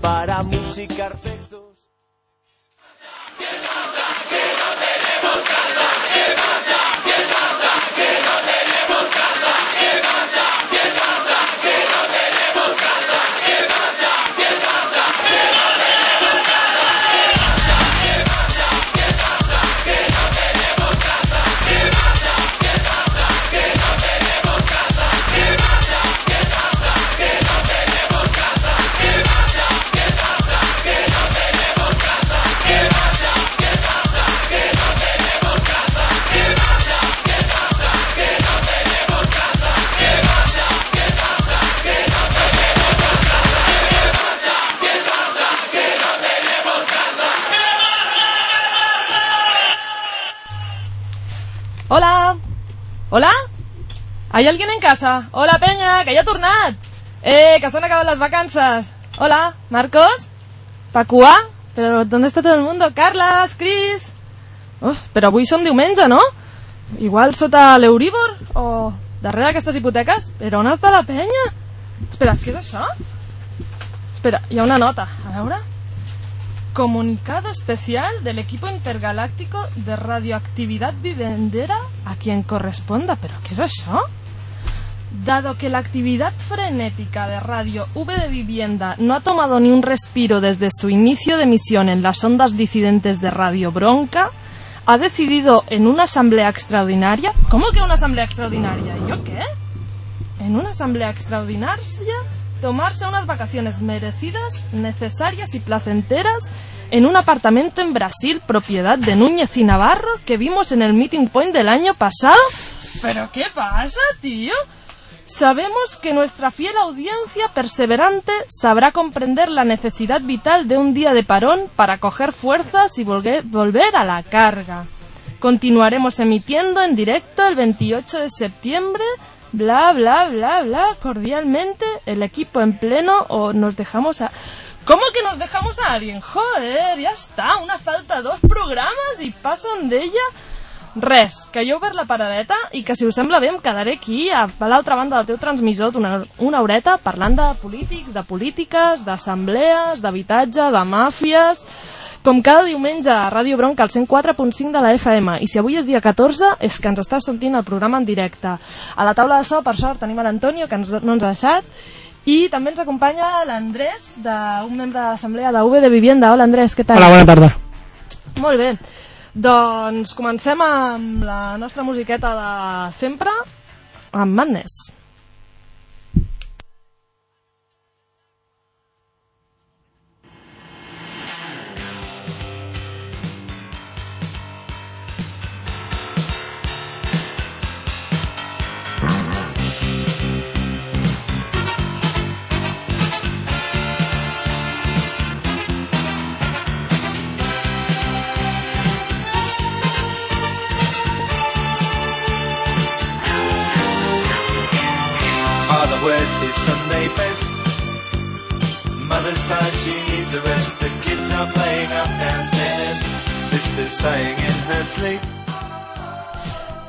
para musicar textos. ¿Qué ¿Qué ¿Qué tenemos ¿Qué? ¿Hay alguien en casa? Hola, penya, que ja he tornat! Eh, que s'han acabat les vacances! Hola, Marcos? Pacua? Però ¿dónde está todo el mundo? Carles, Cris... Uf, però avui som diumenge, no? Igual sota l'Euríbor? O darrere aquestes hipoteques? Però on està la penya? Espera, què és això? Espera, hi ha una nota. A veure... Comunicado especial del equipo intergaláctico de radioactividad vivendera a quien corresponda. ¿Pero qué es eso? Dado que la actividad frenética de Radio V de Vivienda no ha tomado ni un respiro desde su inicio de emisión en las ondas disidentes de Radio Bronca, ha decidido en una asamblea extraordinaria... ¿Cómo que una asamblea extraordinaria? ¿Y yo qué? En una asamblea extraordinaria tomarse unas vacaciones merecidas, necesarias y placenteras en un apartamento en Brasil, propiedad de Núñez y Navarro, que vimos en el meeting point del año pasado. ¿Pero qué pasa, tío? Sabemos que nuestra fiel audiencia perseverante sabrá comprender la necesidad vital de un día de parón para coger fuerzas y volver, a la carga. Continuaremos emitiendo en directo el 28 de septiembre bla, bla, bla, bla, cordialmente, el equipo en pleno o nos dejamos a... ¿Cómo que nos dejamos a alguien? Joder, ya está, una falta dos programes i passen d'ella... Res, que jo he la paradeta i que si us sembla bé em quedaré aquí a l'altra banda del teu transmissor una, una horeta parlant de polítics, de polítiques, d'assemblees, d'habitatge, de màfies com cada diumenge a Ràdio Bronca, al 104.5 de la FM. I si avui és dia 14, és que ens estàs sentint el programa en directe. A la taula de so, per sort, tenim l'Antonio, que ens, no ens ha deixat, i també ens acompanya l'Andrés, un membre de l'Assemblea de UV de Vivienda. Hola, Andrés, què tal? Hola, bona tarda. Molt bé. Doncs comencem amb la nostra musiqueta de sempre, amb Madness. Mother's tired, she needs a rest. The kids are playing up downstairs. Sister's sighing in her sleep.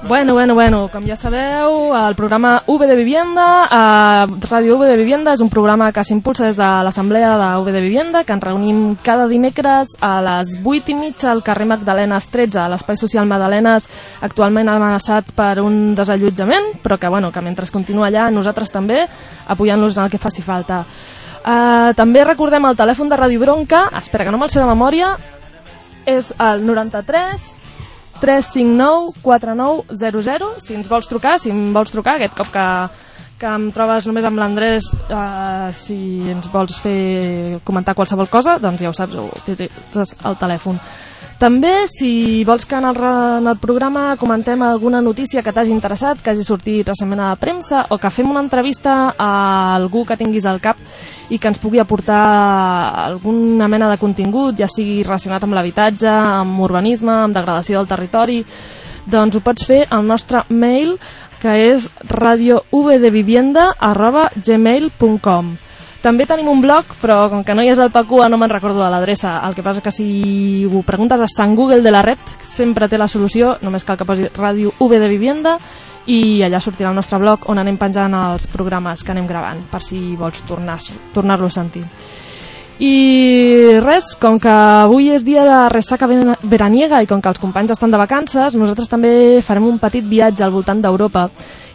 Bueno, bueno, bueno, com ja sabeu, el programa V de Vivienda, a Ràdio V de Vivienda, és un programa que s'impulsa des de l'Assemblea de V de Vivienda, que ens reunim cada dimecres a les 8 i mitja al carrer Magdalenes 13, a l'Espai Social Magdalenes, actualment amenaçat per un desallotjament, però que, bueno, que mentre continua allà, nosaltres també, apoyant-los en el que faci falta. Uh, també recordem el telèfon de Ràdio Bronca, espera que no me'l sé de memòria, és el 93 359 4900 si ens vols trucar, si em vols trucar aquest cop que, que em trobes només amb l'Andrés eh, si ens vols fer comentar qualsevol cosa doncs ja ho saps, tens al telèfon també, si vols que en el, en el programa comentem alguna notícia que t'hagi interessat, que hagi sortit recentment a la premsa, o que fem una entrevista a algú que tinguis al cap i que ens pugui aportar alguna mena de contingut, ja sigui relacionat amb l'habitatge, amb urbanisme, amb degradació del territori, doncs ho pots fer al nostre mail, que és radiovdevivienda.gmail.com també tenim un blog, però com que no hi és el Pacua no me'n recordo de l'adreça. El que passa que si ho preguntes a Sant Google de la red sempre té la solució, només cal que posi Ràdio V de Vivienda i allà sortirà el nostre blog on anem penjant els programes que anem gravant, per si vols tornar-lo tornar a sentir. I res, com que avui és dia de ressaca veraniega i com que els companys estan de vacances, nosaltres també farem un petit viatge al voltant d'Europa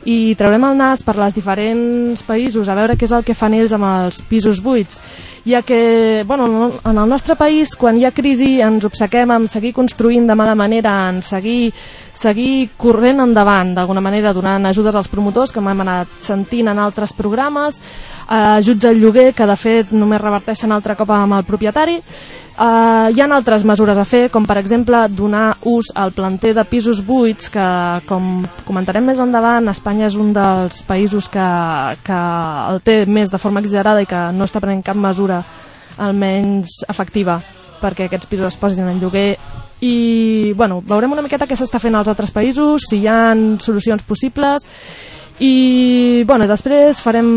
i traurem el nas per les diferents països a veure què és el que fan ells amb els pisos buits. Ja que bueno, en el nostre país quan hi ha crisi ens obsequem en seguir construint de mala manera, en seguir, seguir corrent endavant d'alguna manera donant ajudes als promotors com hem anat sentint en altres programes eh, ajuts al lloguer que de fet només reverteixen altre cop amb el propietari. Uh, hi ha altres mesures a fer, com per exemple donar ús al planter de pisos buits, que com comentarem més endavant, Espanya és un dels països que, que el té més de forma exagerada i que no està prenent cap mesura almenys efectiva perquè aquests pisos es posin en lloguer. I bueno, veurem una miqueta què s'està fent als altres països, si hi ha solucions possibles i bueno, després farem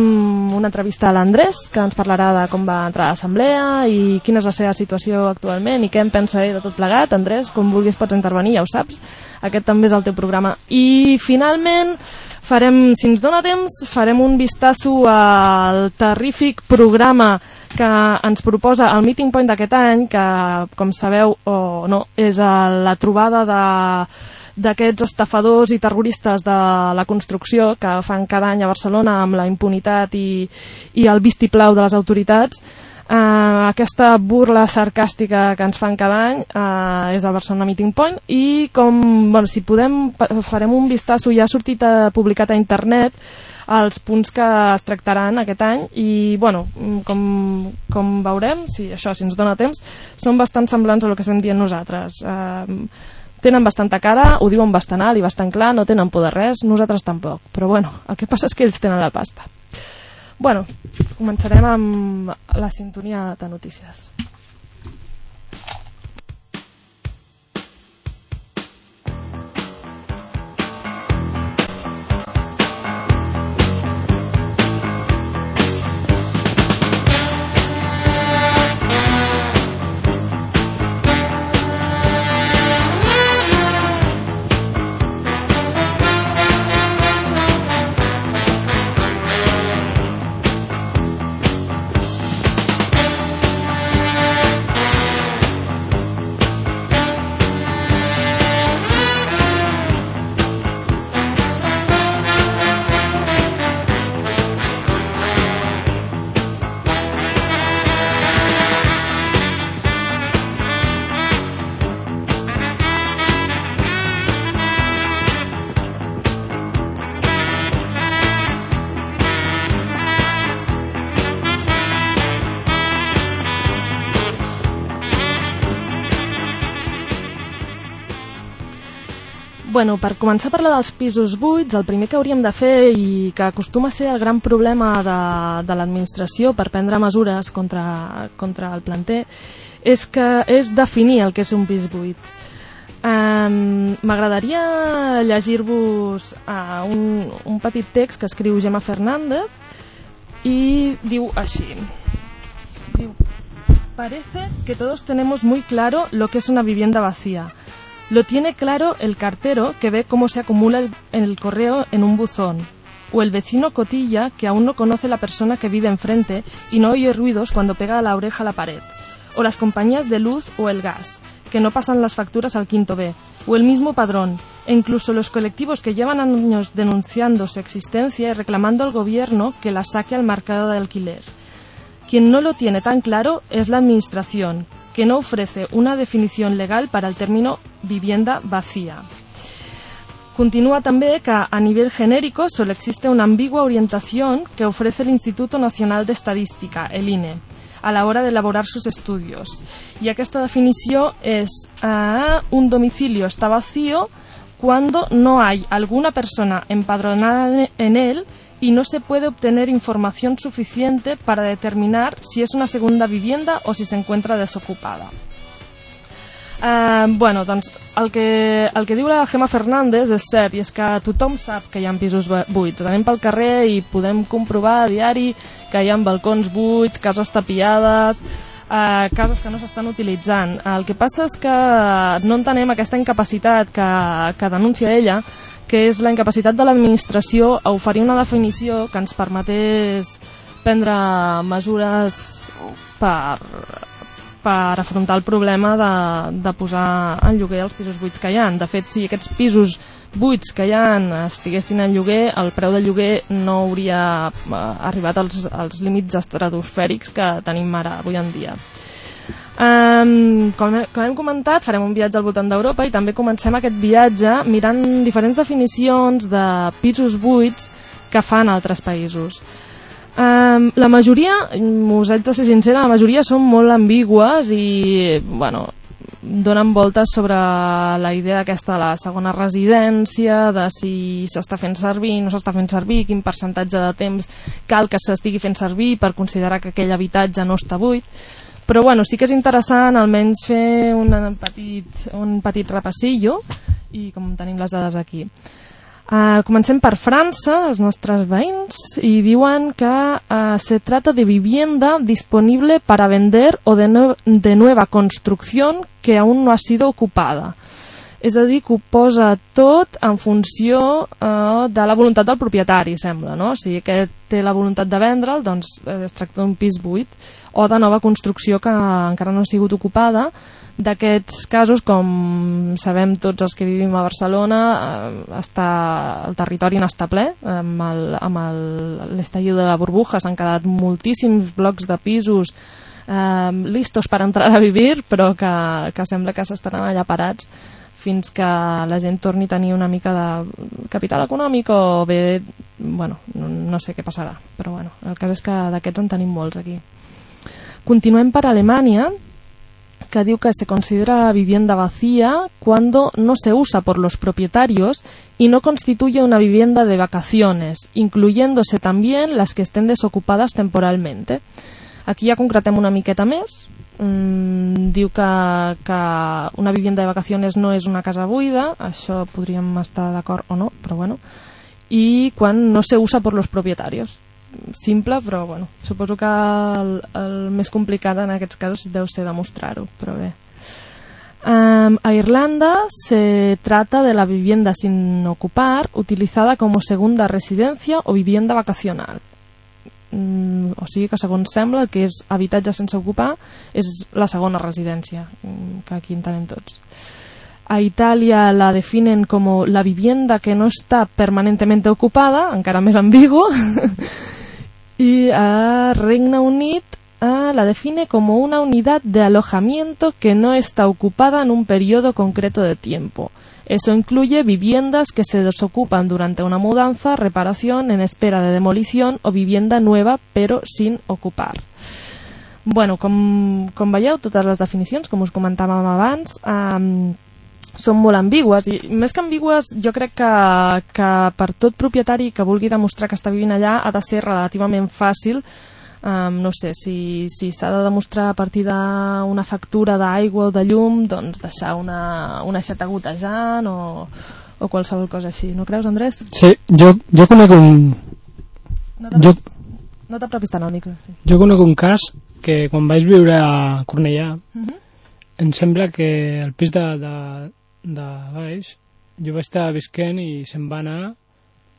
una entrevista a l'Andrés que ens parlarà de com va entrar a l'assemblea i quina és la seva situació actualment i què en pensa de tot plegat. Andrés, com vulguis pots intervenir, ja ho saps. Aquest també és el teu programa. I finalment farem, si ens dona temps, farem un vistasso al terrífic programa que ens proposa el Meeting Point d'aquest any, que, com sabeu o no, és a la trobada de d'aquests estafadors i terroristes de la construcció que fan cada any a Barcelona amb la impunitat i, i el vistiplau de les autoritats. Uh, aquesta burla sarcàstica que ens fan cada any uh, és el Barcelona Meeting Point i com, bueno, si podem farem un vistasso, ja ha sortit uh, publicat a internet els punts que es tractaran aquest any i bueno, com, com veurem, si això si ens dona temps, són bastant semblants a el que estem dient nosaltres. Uh, tenen bastanta cara, ho diuen bastant alt i bastant clar, no tenen por de res, nosaltres tampoc. Però bueno, el que passa és que ells tenen la pasta. Bueno, començarem amb la sintonia de notícies. Bueno, per començar a parlar dels pisos buits, el primer que hauríem de fer i que acostuma a ser el gran problema de, de l'administració per prendre mesures contra, contra el planter és que és definir el que és un pis buit. Um, M'agradaria llegir-vos uh, un, un petit text que escriu Gemma Fernández y diu així. Diu, Parece que todos tenemos muy claro lo que es una vivienda vacía. Lo tiene claro el cartero que ve cómo se acumula el, el correo en un buzón, o el vecino cotilla que aún no conoce la persona que vive enfrente y no oye ruidos cuando pega la oreja a la pared, o las compañías de luz o el gas, que no pasan las facturas al quinto B, o el mismo padrón, e incluso los colectivos que llevan años denunciando su existencia y reclamando al gobierno que la saque al mercado de alquiler. Quien no lo tiene tan claro es la Administración, que no ofrece una definición legal para el término vivienda vacía. Continúa també que a nivel genérico solo existe una ambigua orientación que ofrece el Instituto Nacional de Estadística, el INE, a la hora de elaborar sus estudios. Y aquesta definició es uh, un domicilio está vacío cuando no hay alguna persona empadronada en él y no se puede obtener información suficiente para determinar si es una segunda vivienda o si se encuentra desocupada. Uh, bueno, doncs el que, el que diu la Gemma Fernández és cert, i és que tothom sap que hi ha pisos buits. Anem pel carrer i podem comprovar a diari que hi ha balcons buits, cases tapiades, uh, cases que no s'estan utilitzant. El que passa és que no entenem aquesta incapacitat que, que denuncia ella, que és la incapacitat de l'administració a oferir una definició que ens permetés prendre mesures per, per afrontar el problema de, de posar en lloguer els pisos buits que hi ha. De fet, si aquests pisos buits que hi ha estiguessin en lloguer, el preu del lloguer no hauria eh, arribat als, als límits estratosfèrics que tenim ara, avui en dia. Um, com, com hem comentat, farem un viatge al voltant d'Europa i també comencem aquest viatge mirant diferents definicions de pisos buits que fan altres països. Um, la majoria, us haig de ser sincera, la majoria són molt ambigües i, bueno, donen voltes sobre la idea aquesta de la segona residència, de si s'està fent servir, no s'està fent servir, quin percentatge de temps cal que s'estigui fent servir per considerar que aquell habitatge no està buit. Però bueno, sí que és interessant almenys fer un petit, un petit repassillo i com tenim les dades aquí. Uh, comencem per França, els nostres veïns, i diuen que uh, se trata de vivienda disponible para vender o de, no, de nueva construcción que aún no ha sido ocupada. És a dir, que ho posa tot en funció uh, de la voluntat del propietari, sembla, no? Sigui, que té la voluntat de vendre'l, doncs es tracta d'un pis buit, o de nova construcció que encara no ha sigut ocupada, D'aquests casos, com sabem tots els que vivim a Barcelona, eh, està, el territori n'està ple, amb l'estallido de la burbuja s'han quedat moltíssims blocs de pisos eh, listos per entrar a vivir, però que, que sembla que s'estaran allà parats fins que la gent torni a tenir una mica de capital econòmic o bé, bueno, no, no sé què passarà, però bueno, el cas és que d'aquests en tenim molts aquí. Continuem per Alemanya, que se considera vivienda vacía cuando no se usa por los propietarios y no constituye una vivienda de vacaciones, incluyéndose también las que estén desocupadas temporalmente. Aquí ja concretem una miqueta més. Mm, diu que, que una vivienda de vacaciones no és una casa buida, això podríem estar d'acord o no, però bueno, i quan no se usa por los propietarios simple, però bueno, suposo que el, el més complicat en aquests casos deu ser demostrar-ho, però bé. Um, a Irlanda se trata de la vivienda sin ocupar utilizada como segunda residencia o vivienda vacacional. Mm, o sigui que segons sembla que és habitatge sense ocupar és la segona residència mm, que aquí entenem tots a Italia la definen como la vivienda que no está permanentemente ocupada, encara més ambigu, Y a Reino Unit la define como una unidad de alojamiento que no está ocupada en un periodo concreto de tiempo. Eso incluye viviendas que se desocupan durante una mudanza, reparación, en espera de demolición o vivienda nueva pero sin ocupar. Bueno, com, com veieu, totes les definicions, com us comentàvem abans, um, són molt ambigües i més que ambigües jo crec que, que per tot propietari que vulgui demostrar que està vivint allà ha de ser relativament fàcil um, no sé, si s'ha si de demostrar a partir d'una factura d'aigua o de llum doncs deixar una, una xeta gotejant o, o qualsevol cosa així no creus Andrés? Sí, jo, jo conec un no jo... no t'apropis tant al micro sí. jo conec un cas que quan vaig viure a Cornellà uh mhm. -huh. em sembla que el pis de, de, de baix, jo vaig estar visquent i se'n va anar,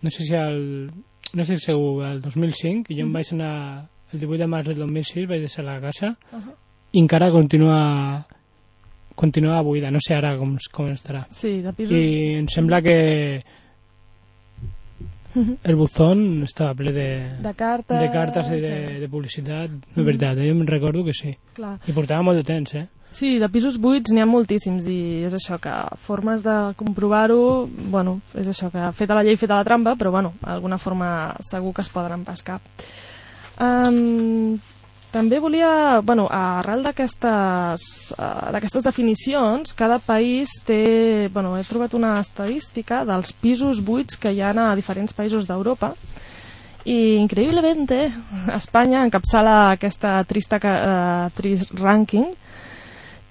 no sé si el, no sé si segur, el 2005, i jo mm -hmm. em vaig anar el 18 de març del 2006, vaig deixar la casa, uh -huh. i encara continua continua buida, no sé ara com, com estarà. Sí, de pisos... I em sembla que el buzón estava ple de, de cartes, de cartes i de, sí. de publicitat, de veritat, eh? jo em recordo que sí. Clar. I portava molt de temps, eh? Sí, de pisos buits n'hi ha moltíssims i és això, que formes de comprovar-ho, bueno, és això, que feta la llei, feta la trampa, però bueno, alguna forma segur que es poden pescar. Um, també volia, bueno, arrel d'aquestes uh, definicions, cada país té, bueno, he trobat una estadística dels pisos buits que hi ha a diferents països d'Europa i increïblement Espanya encapçala aquesta trista uh, trist ranking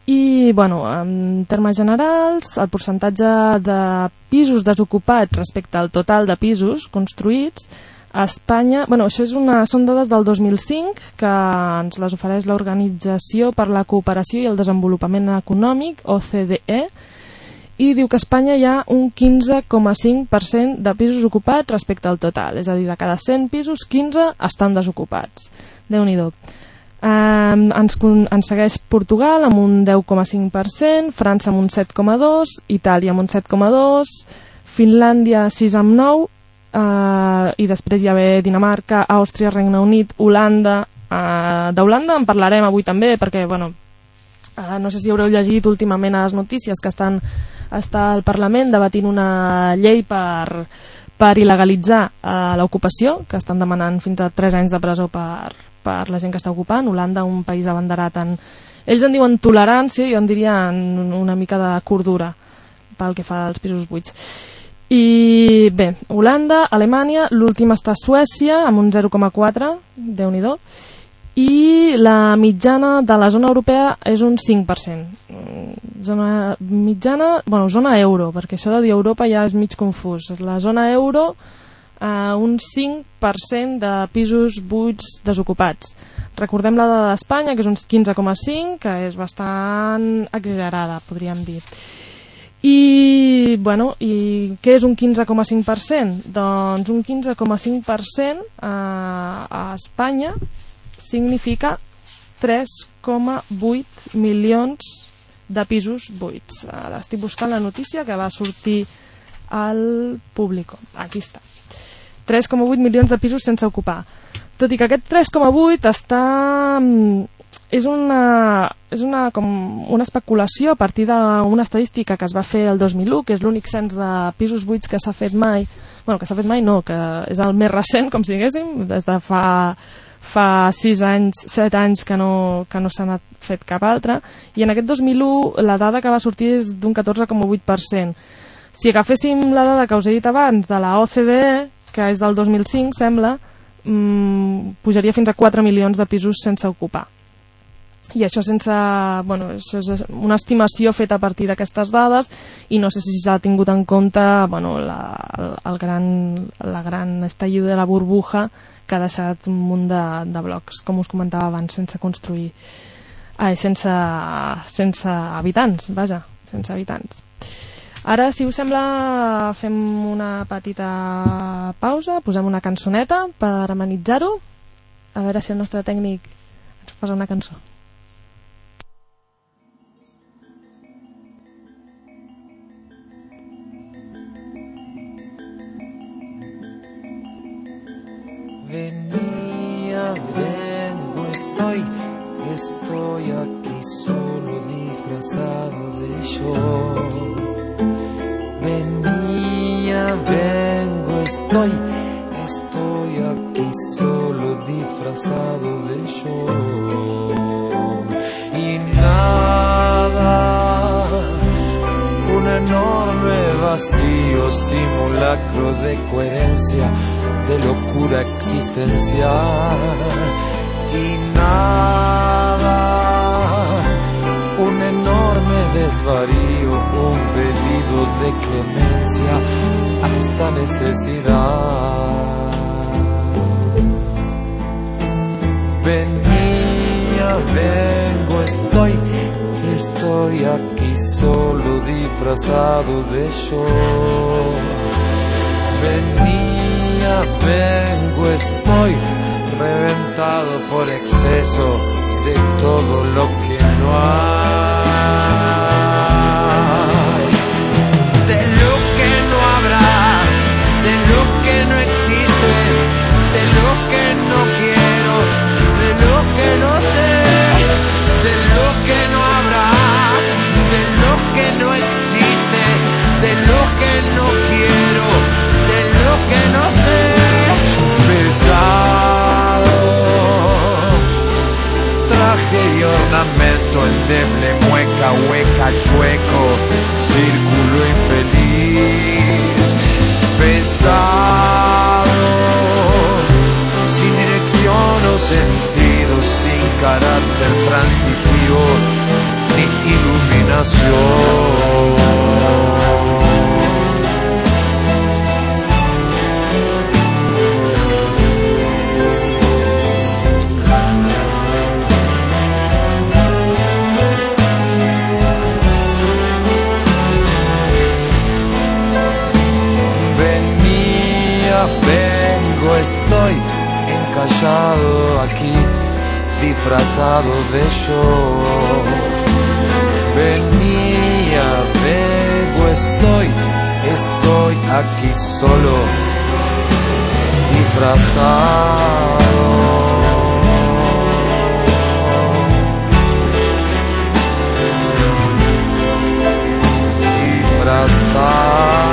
i, bueno, en termes generals, el percentatge de pisos desocupats respecte al total de pisos construïts a Espanya, bueno, això és una, són dades del 2005 que ens les ofereix l'Organització per la Cooperació i el Desenvolupament Econòmic, OCDE, i diu que a Espanya hi ha un 15,5% de pisos ocupats respecte al total, és a dir, de cada 100 pisos, 15 estan desocupats. déu nhi Eh, ens, ens segueix Portugal amb un 10,5%, França amb un 7,2%, Itàlia amb un 7,2%, Finlàndia 6 amb 9, eh, i després hi ha Dinamarca, Àustria, Regne Unit, Holanda. Eh, D'Holanda en parlarem avui també, perquè, bueno, eh, no sé si haureu llegit últimament a les notícies que estan, està al Parlament debatint una llei per, per il·legalitzar eh, l'ocupació, que estan demanant fins a 3 anys de presó per, per la gent que està ocupant. Holanda, un país abanderat en... Ells en diuen tolerància, jo en diria una mica de cordura pel que fa als pisos buits. I bé, Holanda, Alemanya, l'últim està Suècia amb un 0,4, déu nhi i la mitjana de la zona europea és un 5%. Mm, Zona mitjana, bueno, zona euro, perquè això de dir Europa ja és mig confús. La zona euro, eh, un 5% de pisos buits desocupats. Recordem la dada d'Espanya, que és un 15,5, que és bastant exagerada, podríem dir. I, bueno, i què és un 15,5%? Doncs un 15,5% a, a Espanya significa 3,8 milions de pisos buits. Ara estic buscant la notícia que va sortir al Público. Aquí està. 3,8 milions de pisos sense ocupar. Tot i que aquest 3,8 està... mm, És una, és una, com una especulació a partir d'una estadística que es va fer el 2001, que és l'únic cens de pisos buits que s'ha fet mai. bueno, que s'ha fet mai no, que és el més recent, com si diguéssim, des de fa fa 6 anys, 7 anys que no, que no s'ha anat fet cap altre i en aquest 2001 la dada que va sortir és d'un 14,8%. Si agaféssim la dada que us he dit abans de la OCDE, que és del 2005, sembla, mmm, pujaria fins a 4 milions de pisos sense ocupar. I això sense... Bueno, això és una estimació feta a partir d'aquestes dades i no sé si s'ha tingut en compte bueno, la, el, el gran, la gran estallido de la burbuja que ha deixat un munt de, de blocs, com us comentava abans, sense construir... Ai, sense, sense habitants, vaja, sense habitants. Ara, si us sembla, fem una petita pausa, posem una cançoneta per amenitzar-ho. A veure si el nostre tècnic ens posa una cançó. Venía, vengo, estoy, estoy aquí solo disfrazado de yo. Venía, vengo, estoy, estoy aquí solo disfrazado de yo. Y nada, un enorme vacío, simulacro de coherencia, de locura existencial. Y nada, desvarío, un pedido de clemencia a esta necesidad. Venía, vengo, estoy, estoy aquí solo disfrazado de yo. Venía, vengo, estoy reventado por exceso de todo lo que no hay. Mueca, hueca, chueco, círculo infeliz. Pesado, sin dirección o sentido, sin carácter transitivo ni iluminación. Estoy encallado aquí, disfrazado de show. Venía, vengo, estoy, estoy aquí solo, disfrazado. de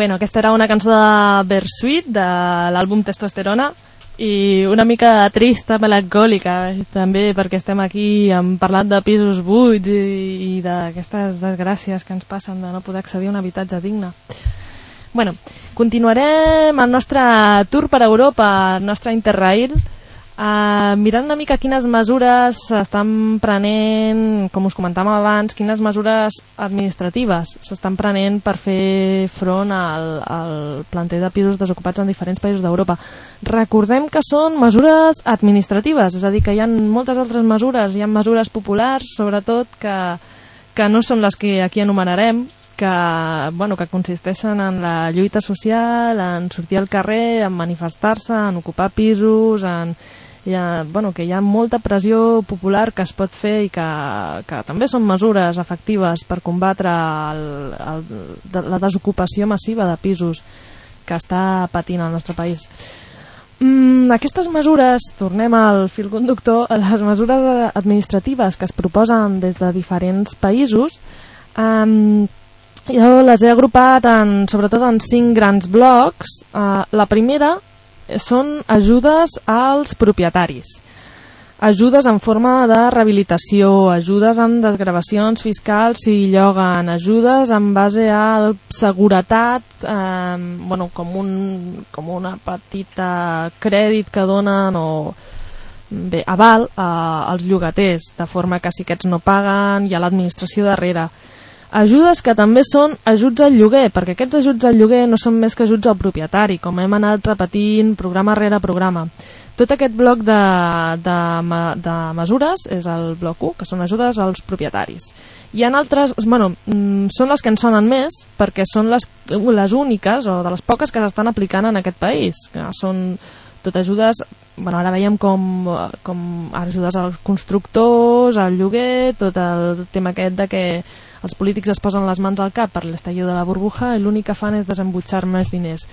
Bueno, aquesta era una cançó de Bersuit, de l'àlbum Testosterona, i una mica trista, melancòlica, també perquè estem aquí hem parlat de pisos buits i, i d'aquestes desgràcies que ens passen de no poder accedir a un habitatge digne. Bueno, continuarem el nostre tour per Europa, el nostre Interrail, Uh, mirant una mica quines mesures s'estan prenent, com us comentàvem abans, quines mesures administratives s'estan prenent per fer front al, al planter de pisos desocupats en diferents països d'Europa. Recordem que són mesures administratives, és a dir, que hi ha moltes altres mesures, hi ha mesures populars, sobretot, que, que no són les que aquí enumerarem, que, bueno, que consisteixen en la lluita social, en sortir al carrer, en manifestar-se, en ocupar pisos, en hi ha, bueno, que hi ha molta pressió popular que es pot fer i que, que també són mesures efectives per combatre el, el, la desocupació massiva de pisos que està patint el nostre país. Mm, aquestes mesures, tornem al fil conductor, les mesures administratives que es proposen des de diferents països, um, jo les he agrupat en, sobretot en cinc grans blocs. Uh, la primera són ajudes als propietaris. Ajudes en forma de rehabilitació, ajudes en desgravacions fiscals si lloguen, ajudes en base a seguretat, eh, bueno, com, un, com una petita crèdit que donen o bé, aval eh, als llogaters, de forma que si aquests no paguen hi ha l'administració darrere. Ajudes que també són ajuts al lloguer, perquè aquests ajuts al lloguer no són més que ajuts al propietari, com hem anat repetint programa rere programa. Tot aquest bloc de, de, de mesures és el bloc 1, que són ajudes als propietaris. Hi ha altres, bueno, mm, són les que ens sonen més, perquè són les, les úniques o de les poques que s'estan aplicant en aquest país, que són tot ajudes, bueno, ara veiem com, com ajudes als constructors, al lloguer, tot el tema aquest de que els polítics es posen les mans al cap per l'estallió de la burbuja i l'únic que fan és desembutxar més diners.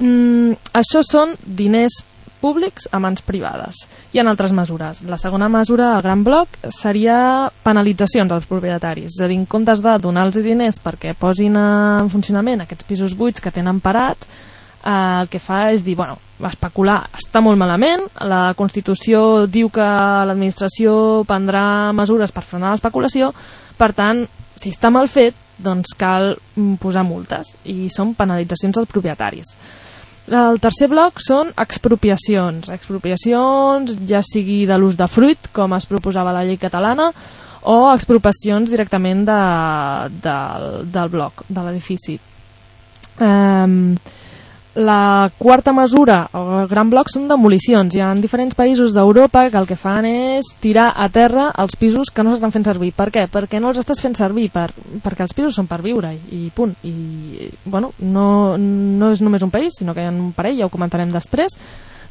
Mm, això són diners públics a mans privades. Hi ha altres mesures. La segona mesura, el gran bloc, seria penalitzacions als propietaris. És a dir, en comptes de donar-los diners perquè posin en funcionament aquests pisos buits que tenen parats, eh, el que fa és dir, bueno, especular està molt malament, la Constitució diu que l'administració prendrà mesures per frenar l'especulació, per tant, si està mal fet, doncs cal posar multes i són penalitzacions als propietaris. El tercer bloc són expropiacions. Expropiacions, ja sigui de l'ús de fruit, com es proposava la llei catalana, o expropiacions directament de, de, del bloc, de l'edifici. Um, la quarta mesura, o el gran bloc, són demolicions. Hi ha diferents països d'Europa que el que fan és tirar a terra els pisos que no s'estan fent servir. Per què? Perquè no els estàs fent servir, per, perquè els pisos són per viure i, punt. I, bueno, no, no és només un país, sinó que hi ha un parell, ja ho comentarem després,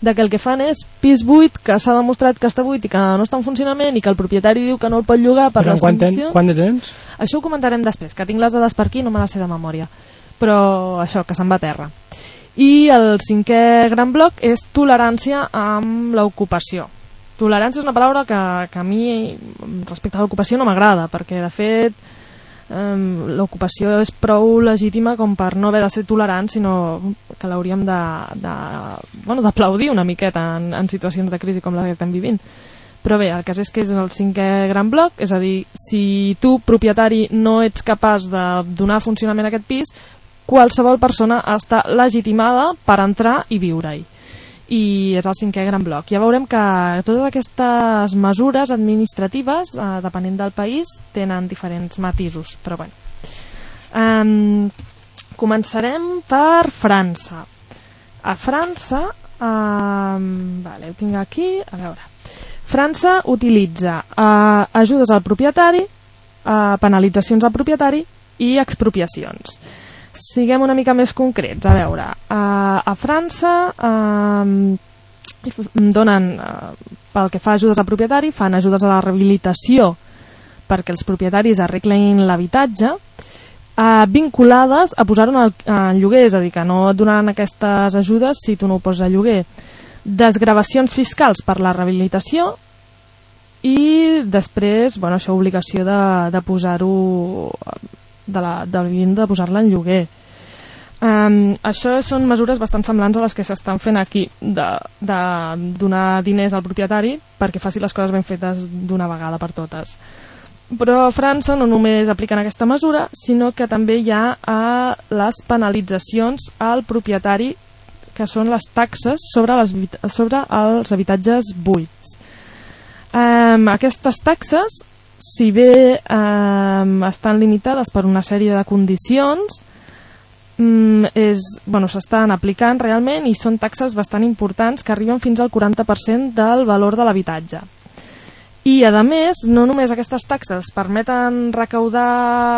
de que el que fan és pis buit, que s'ha demostrat que està buit i que no està en funcionament i que el propietari diu que no el pot llogar per Però les ten, condicions... quan de temps? Això ho comentarem després, que tinc les dades per aquí, no me les sé de memòria. Però això, que se'n va a terra. I el cinquè gran bloc és tolerància amb l'ocupació. Tolerància és una paraula que, que a mi, respecte a l'ocupació, no m'agrada, perquè, de fet, l'ocupació és prou legítima com per no haver de ser tolerant, sinó que l'hauríem de, bueno, d'aplaudir una miqueta en, en situacions de crisi com la que estem vivint. Però bé, el cas és que és el cinquè gran bloc, és a dir, si tu, propietari, no ets capaç de donar funcionament a aquest pis, qualsevol persona està legitimada per entrar i viure-hi. i és el cinquè gran bloc. Ja veurem que totes aquestes mesures administratives, eh, depenent del país, tenen diferents matisos, però bueno. Um, començarem per França. A França, um, vale, ho tinc aquí, a veure. França utilitza uh, ajudes al propietari, uh, penalitzacions al propietari i expropiacions. Siguem una mica més concrets. A veure, a, a França eh, donen, eh, pel que fa ajudes al propietari, fan ajudes a la rehabilitació perquè els propietaris arreglin l'habitatge, eh, vinculades a posar-ho en, en lloguer, és a dir, que no et donaran aquestes ajudes si tu no ho poses a lloguer. Desgravacions fiscals per la rehabilitació i després, bueno, això obligació de, de posar-ho de la, de la vivenda, de posar-la en lloguer. Um, això són mesures bastant semblants a les que s'estan fent aquí, de, de donar diners al propietari perquè faci les coses ben fetes d'una vegada per totes. Però a França no només apliquen aquesta mesura, sinó que també hi ha uh, les penalitzacions al propietari, que són les taxes sobre, les, sobre els habitatges buits. Um, aquestes taxes si bé eh, estan limitades per una sèrie de condicions, mm, és, bueno, s'estan aplicant realment i són taxes bastant importants que arriben fins al 40% del valor de l'habitatge. I, a més, no només aquestes taxes permeten recaudar,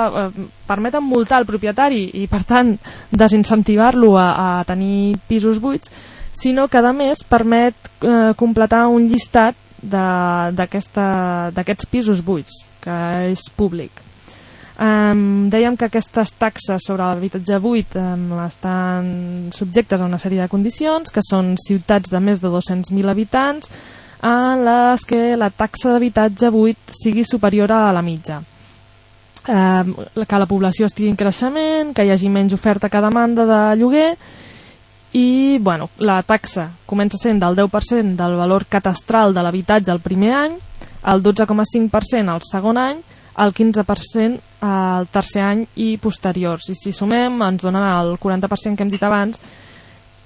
eh, permeten multar el propietari i, per tant, desincentivar-lo a, a tenir pisos buits, sinó que, a més, permet eh, completar un llistat d'aquests pisos buits, que és públic. Um, dèiem que aquestes taxes sobre l'habitatge buit um, estan subjectes a una sèrie de condicions, que són ciutats de més de 200.000 habitants, en les que la taxa d'habitatge buit sigui superior a la mitja. Um, que la població estigui en creixement, que hi hagi menys oferta que demanda de lloguer i bueno, la taxa comença sent del 10% del valor catastral de l'habitatge el primer any, el 12,5% al segon any, el 15% al tercer any i posteriors. I si sumem ens donen el 40% que hem dit abans,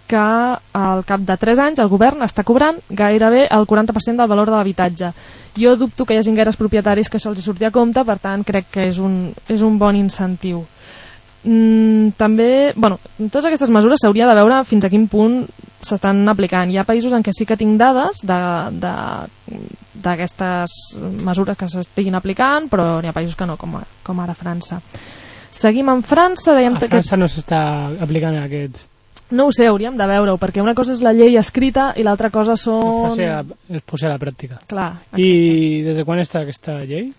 que al cap de 3 anys el govern està cobrant gairebé el 40% del valor de l'habitatge. Jo dubto que hi hagi gaires propietaris que això els surti a compte, per tant crec que és un, és un bon incentiu. Mm, també, bueno, totes aquestes mesures s'hauria de veure fins a quin punt s'estan aplicant. Hi ha països en què sí que tinc dades d'aquestes mesures que s'estiguin aplicant, però n'hi ha països que no, com, com ara França. Seguim en França. Dèiem a França que... no s'està aplicant aquests no ho sé, hauríem de veure-ho, perquè una cosa és la llei escrita i l'altra cosa són... Es posa a la pràctica. Clar. Exacte. I des de quan està aquesta llei?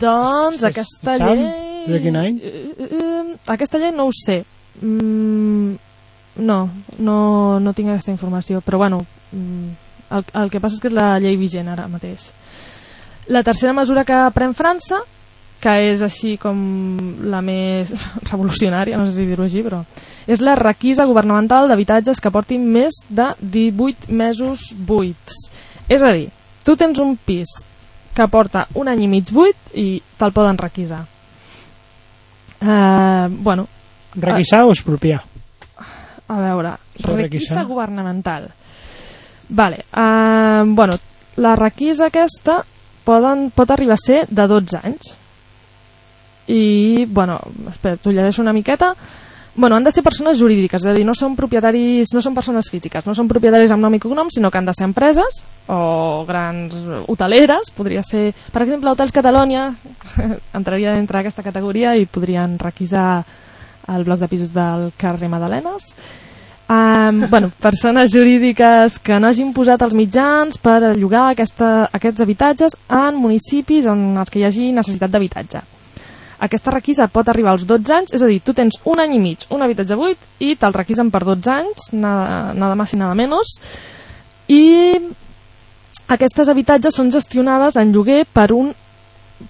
Doncs aquesta llei... De quin any? Uh, uh, aquesta llei no ho sé. Mm, no, no, no tinc aquesta informació, però bueno, mm, el, el que passa és que és la llei vigent ara mateix. La tercera mesura que pren França, que és així com la més revolucionària, no sé si dir-ho així, però és la requisa governamental d'habitatges que portin més de 18 mesos buits. És a dir, tu tens un pis que porta un any i mig buit i te'l poden requisar. Uh, bueno, requisar uh, o expropiar? A veure, requisa requisar? governamental. Vale, uh, bueno, la requisa aquesta poden, pot arribar a ser de 12 anys. I, bueno, espera, t'ho llegeixo una miqueta. Bueno, han de ser persones jurídiques, és a dir, no són propietaris, no són persones físiques, no són propietaris amb nom i cognom, sinó que han de ser empreses o grans hoteleres, podria ser, per exemple, Hotels Catalònia entraria dintre aquesta categoria i podrien requisar el bloc de pisos del carrer Madalenes. Um, bueno, persones jurídiques que no hagin posat els mitjans per llogar aquesta, aquests habitatges en municipis en els que hi hagi necessitat d'habitatge aquesta requisa pot arribar als 12 anys, és a dir, tu tens un any i mig, un habitatge buit, i te'l requisen per 12 anys, nada, nada más i nada menos, i aquestes habitatges són gestionades en lloguer per un,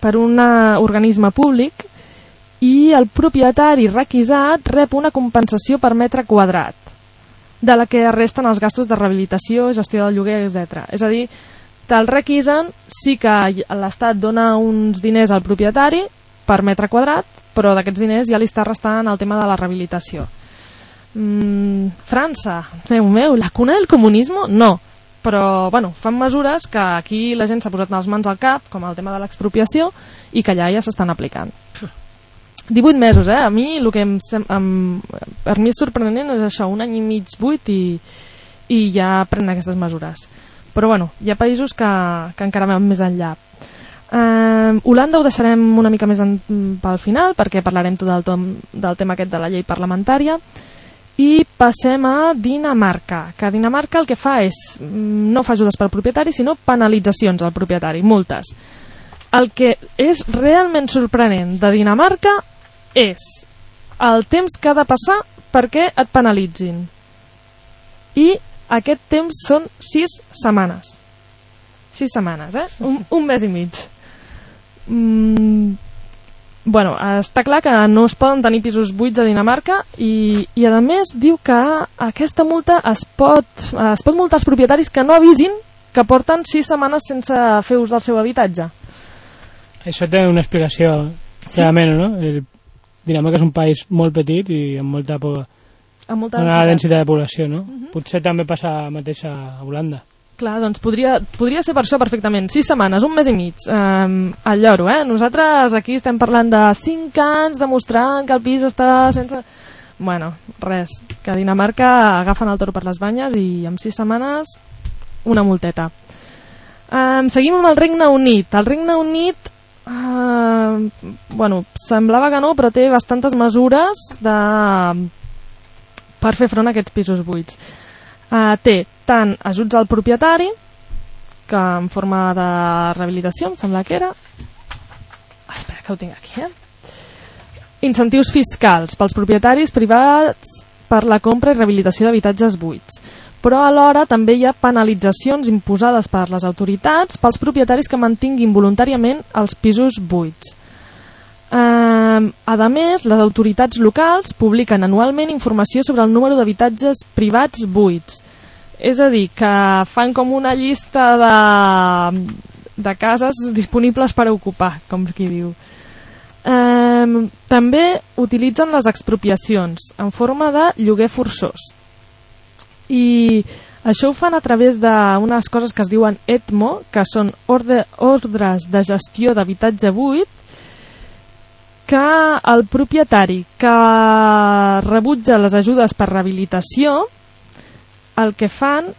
per un organisme públic i el propietari requisat rep una compensació per metre quadrat de la que resten els gastos de rehabilitació, gestió del lloguer, etc. És a dir, te'l requisen, sí que l'Estat dona uns diners al propietari per metre quadrat, però d'aquests diners ja li està restant el tema de la rehabilitació. Mm, França, Déu meu, la cuna del comunisme? No. Però, bueno, fan mesures que aquí la gent s'ha posat les mans al cap, com el tema de l'expropiació, i que allà ja s'estan aplicant. 18 mesos, eh? A mi el que em, em, per mi és sorprenent és això, un any i mig, vuit, i, i ja prenen aquestes mesures. Però, bueno, hi ha països que, que encara van més enllà. Uh, Holanda ho deixarem una mica més en, pel final perquè parlarem tot del, tom, del tema aquest de la llei parlamentària. I passem a Dinamarca que Dinamarca el que fa és mm, no fa ajudes per al propietari sinó penalitzacions al propietari, multes. El que és realment sorprenent de Dinamarca és el temps que ha de passar perquè et penalitzin. I aquest temps són 6 setmanes. 6 setmanes, eh? Un, un mes i mig mm, bueno, està clar que no es poden tenir pisos buits a Dinamarca i, i a més diu que aquesta multa es pot, es pot multar els propietaris que no avisin que porten 6 setmanes sense fer ús del seu habitatge. Això té una explicació, clarament, no? El Dinamarca és un país molt petit i amb molta po Amb molta una densitat. densitat de població, no? Potser també passa mateix a Holanda. Clar, doncs podria, podria ser per això perfectament. Sis setmanes, un mes i mig, eh, al lloro, eh? Nosaltres aquí estem parlant de cinc anys demostrant que el pis està sense... Bueno, res, que a Dinamarca agafen el toro per les banyes i en sis setmanes una multeta. Eh, seguim amb el Regne Unit. El Regne Unit, eh, bueno, semblava que no, però té bastantes mesures de, per fer front a aquests pisos buits. Uh, té tant ajuts al propietari, que en forma de rehabilitació, em sembla que era... Ah, espera, que ho tinc aquí, eh? Incentius fiscals pels propietaris privats per la compra i rehabilitació d'habitatges buits. Però alhora també hi ha penalitzacions imposades per les autoritats pels propietaris que mantinguin voluntàriament els pisos buits. Eh, a més, les autoritats locals publiquen anualment informació sobre el número d'habitatges privats buits. És a dir, que fan com una llista de, de cases disponibles per ocupar, com qui diu. Eh, també utilitzen les expropiacions en forma de lloguer forçós. I això ho fan a través d'unes coses que es diuen ETMO, que són orde, ordres de gestió d'habitatge buit, que el propietari que rebutja les ajudes per rehabilitació el que fan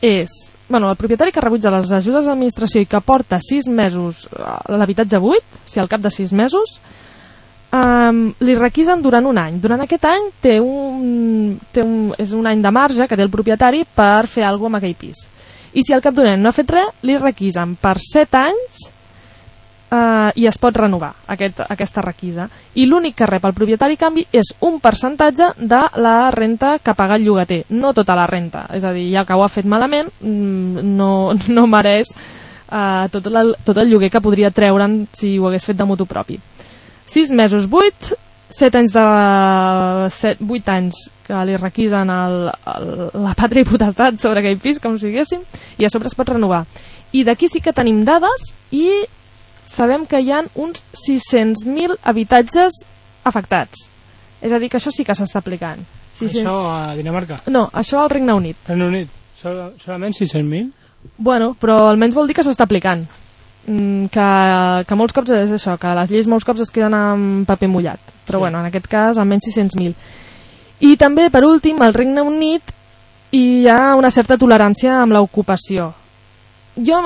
és bueno, el propietari que rebutja les ajudes d'administració i que porta 6 mesos a l'habitatge buit, o sigui, al cap de 6 mesos, um, li requisen durant un any. Durant aquest any té un, té un, és un any de marge que té el propietari per fer alguna cosa amb aquell pis. I si al cap d'un any no ha fet res, li requisen per 7 anys uh, i es pot renovar aquest, aquesta requisa. I l'únic que rep el propietari canvi és un percentatge de la renta que paga el llogater, no tota la renta. És a dir, ja que ho ha fet malament, mm, no, no mereix uh, tot, la, tot el lloguer que podria treure'n si ho hagués fet de motu propi. 6 mesos, 8, 7 anys de... 7, 8 anys que li requisen el, el, la pàtria i potestat sobre aquell pis, com si diguéssim, i a sobre es pot renovar. I d'aquí sí que tenim dades i sabem que hi ha uns 600.000 habitatges afectats. És a dir, que això sí que s'està aplicant. Això a Dinamarca. No, això al Regne Unit. Regne Unit. Sol, solament 600.000? Bueno, però almenys vol dir que s'està aplicant. Mm, que, que molts cops és això, que les lleis molts cops es queden amb paper mullat. Però Sí. bueno, en aquest cas almenys 600.000. I també, per últim, al Regne Unit hi ha una certa tolerància amb l'ocupació. Jo,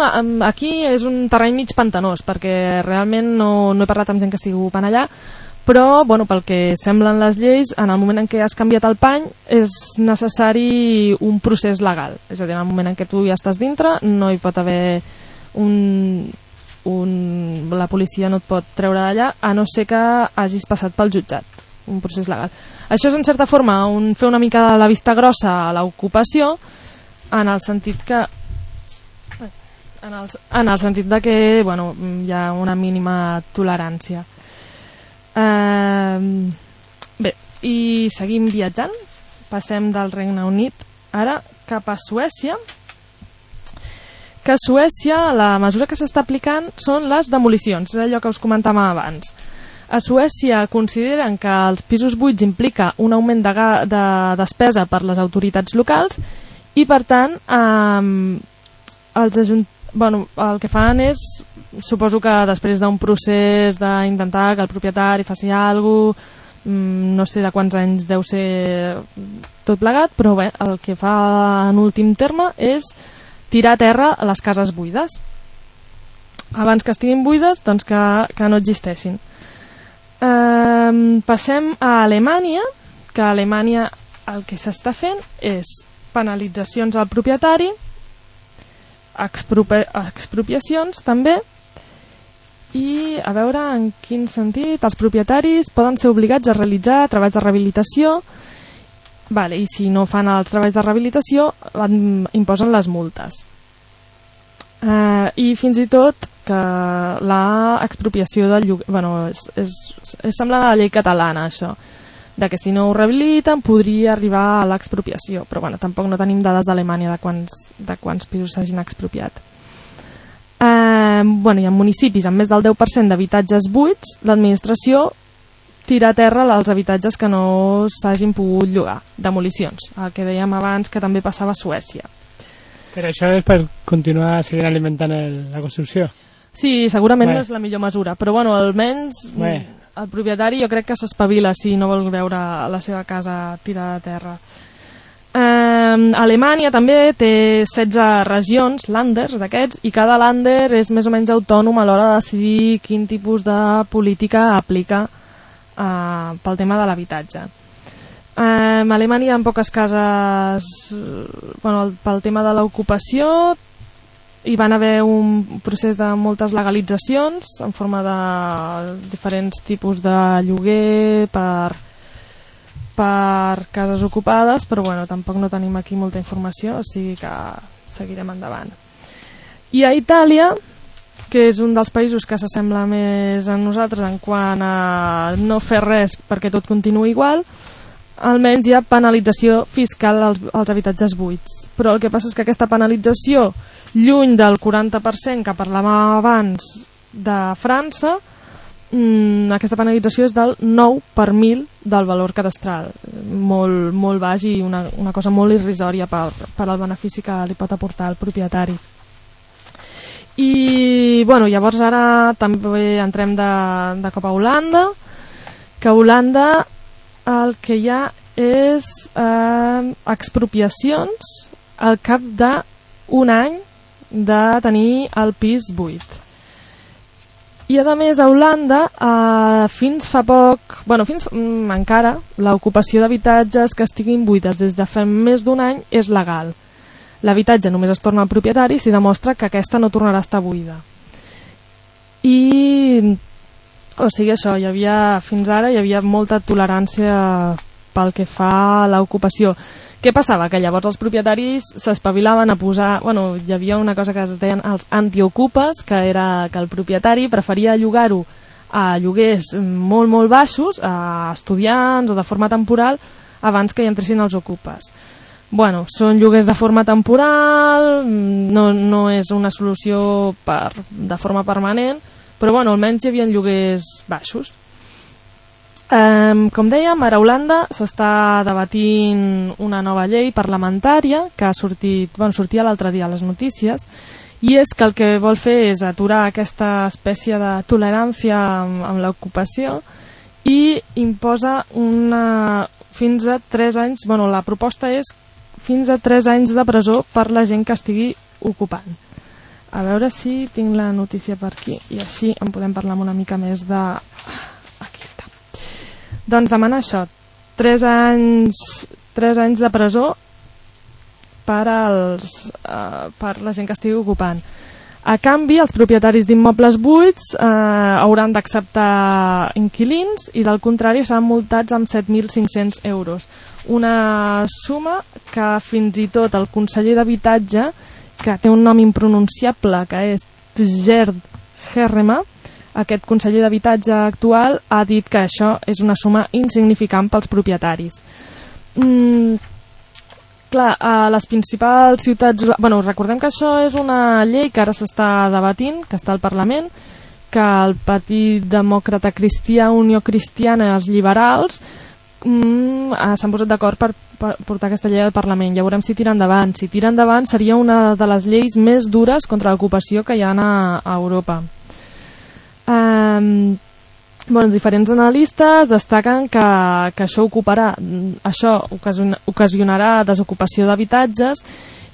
aquí és un terreny mig pantanós, perquè realment no, no he parlat amb gent que estigui ocupant allà, però, bueno, pel que semblen les lleis, en el moment en què has canviat el pany és necessari un procés legal. És a dir, en el moment en què tu ja estàs dintre no hi pot haver un, un, la policia no et pot treure d'allà a no ser que hagis passat pel jutjat un procés legal. Això és en certa forma un, fer una mica de la vista grossa a l'ocupació en el sentit que en el, en el sentit de que bueno, hi ha una mínima tolerància. Eh, bé, i seguim viatjant. Passem del Regne Unit ara cap a Suècia que a Suècia la mesura que s'està aplicant són les demolicions, és allò que us comentàvem abans. A Suècia consideren que els pisos buits implica un augment de, de despesa per les autoritats locals i, per tant, eh, els ajunt... bueno, el que fan és, suposo que després d'un procés d'intentar que el propietari faci alguna cosa, no sé de quants anys deu ser tot plegat, però bé, el que fa en últim terme és tirar a terra les cases buides. Abans que estiguin buides, doncs que, que no existeixin. Um, passem a Alemanya, que a Alemanya el que s'està fent és penalitzacions al propietari, expropiacions també, i a veure en quin sentit els propietaris poden ser obligats a realitzar treballs de rehabilitació. Vale, i si no fan els treballs de rehabilitació imposen les multes. Eh, i fins i tot que la expropiació del lloguer bueno, és, és, és semblant a la llei catalana això de que si no ho rehabiliten podria arribar a l'expropiació però bueno, tampoc no tenim dades d'Alemanya de quants, de quants pisos s'hagin expropiat Eh, bueno, i en municipis amb més del 10% d'habitatges buits, l'administració tira a terra els habitatges que no s'hagin pogut llogar, demolicions, el que dèiem abans que també passava a Suècia. Però això és per continuar seguint alimentant el, la construcció. Sí, segurament Bé. no és la millor mesura, però bueno, almenys Bé. El propietari jo crec que s'espavila si no vol veure la seva casa tirada a terra. Eh, Alemanya també té 16 regions, landers d'aquests, i cada lander és més o menys autònom a l'hora de decidir quin tipus de política aplica eh, pel tema de l'habitatge. Eh, a Alemanya hi ha poques cases eh, bueno, el- pel tema de l'ocupació hi van haver un procés de moltes legalitzacions en forma de diferents tipus de lloguer per per cases ocupades, però bueno, tampoc no tenim aquí molta informació, o sigui que seguirem endavant. I a Itàlia, que és un dels països que s'assembla més a nosaltres en quant a no fer res perquè tot continuï igual, almenys hi ha penalització fiscal als, als habitatges buits. Però el que passa és que aquesta penalització, lluny del 40% que parlàvem abans de França, mm, aquesta penalització és del 9 per mil del valor cadastral, molt, molt baix i una, una cosa molt irrisòria per, per al benefici que li pot aportar el propietari. I bueno, llavors ara també entrem de, de cop a Holanda, que a Holanda el que hi ha és eh, expropiacions al cap d'un any de tenir el pis buit. I a més a Holanda eh, fins fa poc, bueno fins mm, encara l'ocupació d'habitatges que estiguin buides des de fa més d'un any és legal. L'habitatge només es torna al propietari si demostra que aquesta no tornarà a estar buida. I o sigui això, hi havia fins ara hi havia molta tolerància pel que fa a l'ocupació. Què passava? Que llavors els propietaris s'espavilaven a posar... Bueno, hi havia una cosa que es deien els antiocupes, que era que el propietari preferia llogar-ho a lloguers molt, molt baixos, a estudiants o de forma temporal, abans que hi entressin els ocupes. Bueno, són lloguers de forma temporal, no, no és una solució per, de forma permanent, però bueno, almenys hi havia lloguers baixos. Um, com dèiem, ara a Holanda s'està debatint una nova llei parlamentària que ha sortit, bueno, sortia l'altre dia a les notícies i és que el que vol fer és aturar aquesta espècie de tolerància amb, amb l'ocupació i imposa una, fins a 3 anys, bueno, la proposta és fins a 3 anys de presó per la gent que estigui ocupant. A veure si tinc la notícia per aquí i així en podem parlar una mica més de... Aquí està. Doncs demana això, 3 anys, 3 anys de presó per, als, eh, per la gent que estigui ocupant. A canvi, els propietaris d'immobles buits eh, hauran d'acceptar inquilins i del contrari seran multats amb 7.500 euros. Una suma que fins i tot el conseller d'habitatge, que té un nom impronunciable, que és Gerd Herrema, aquest conseller d'habitatge actual ha dit que això és una suma insignificant pels propietaris. Mm, clar, a les principals ciutats... Bueno, recordem que això és una llei que ara s'està debatint, que està al Parlament, que el Partit Demòcrata Cristià, Unió Cristiana i els liberals mm, eh, s'han posat d'acord per, per portar aquesta llei al Parlament. Ja veurem si tira endavant. Si tira endavant seria una de les lleis més dures contra l'ocupació que hi ha a, a Europa. Um, bueno, diferents analistes destaquen que, que això ocuparà, això ocasionarà desocupació d'habitatges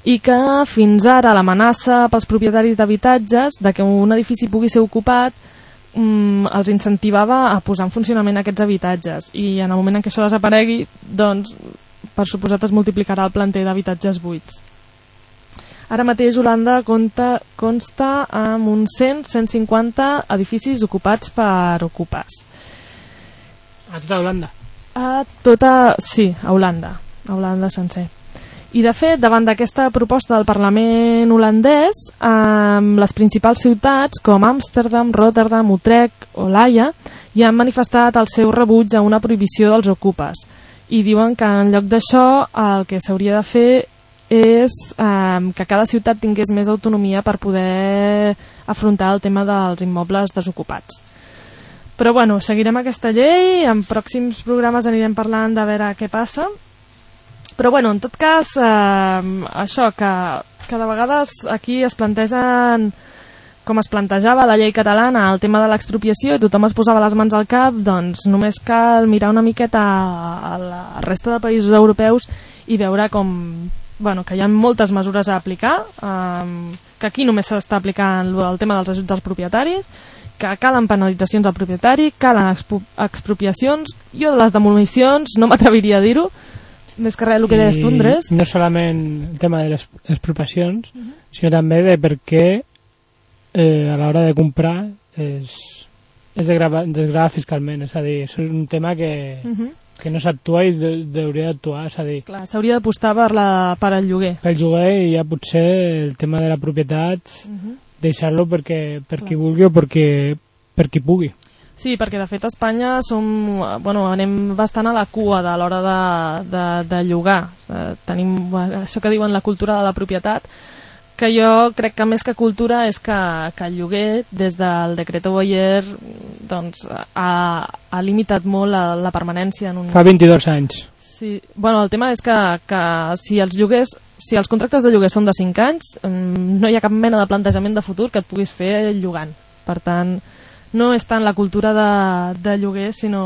i que fins ara l'amenaça pels propietaris d'habitatges de que un edifici pugui ser ocupat mm, els incentivava a posar en funcionament aquests habitatges i en el moment en què això desaparegui doncs per suposat es multiplicarà el planter d'habitatges buits. Ara mateix Holanda compta, consta amb uns 100-150 edificis ocupats per ocupes. A tota Holanda? A tota... sí, a Holanda. A Holanda sencer. I de fet, davant d'aquesta proposta del Parlament holandès, amb les principals ciutats com Amsterdam, Rotterdam, Utrecht o Laia ja han manifestat el seu rebuig a una prohibició dels ocupes i diuen que en lloc d'això el que s'hauria de fer és eh, que cada ciutat tingués més autonomia per poder afrontar el tema dels immobles desocupats. Però bueno, seguirem aquesta llei, en pròxims programes anirem parlant de veure què passa. Però bueno, en tot cas, eh, això, que, que de vegades aquí es plantegen com es plantejava la llei catalana el tema de l'expropiació i tothom es posava les mans al cap, doncs només cal mirar una miqueta a la resta de països europeus i veure com bueno, que hi ha moltes mesures a aplicar, um, que aquí només s'està aplicant el tema dels ajuts als propietaris, que calen penalitzacions al propietari, calen expropiacions, jo de les demolicions no m'atreviria a dir-ho, més que res el que deies tu, Andrés. no solament el tema de les expropiacions, uh -huh. sinó també de per què eh, a l'hora de comprar és, és de gravar fiscalment, és a dir, és un tema que, uh -huh que no s'actua i de, hauria d'actuar, és a dir... Clar, s'hauria d'apostar per, la, per al lloguer. Pel lloguer i ja potser el tema de la propietat uh mhm. -huh. deixar-lo perquè per Clar. qui vulgui o perquè, per qui pugui. Sí, perquè de fet a Espanya som, bueno, anem bastant a la cua de l'hora de, de, de llogar. Eh, tenim això que diuen la cultura de la propietat, que jo crec que més que cultura és que, que el lloguer des del decret Boyer doncs, ha, ha limitat molt la, la permanència en un... Fa 22 anys. Sí. Bueno, el tema és que, que si els lloguers si els contractes de lloguer són de 5 anys, mm, no hi ha cap mena de plantejament de futur que et puguis fer llogant. Per tant, no és tant la cultura de, de lloguer, sinó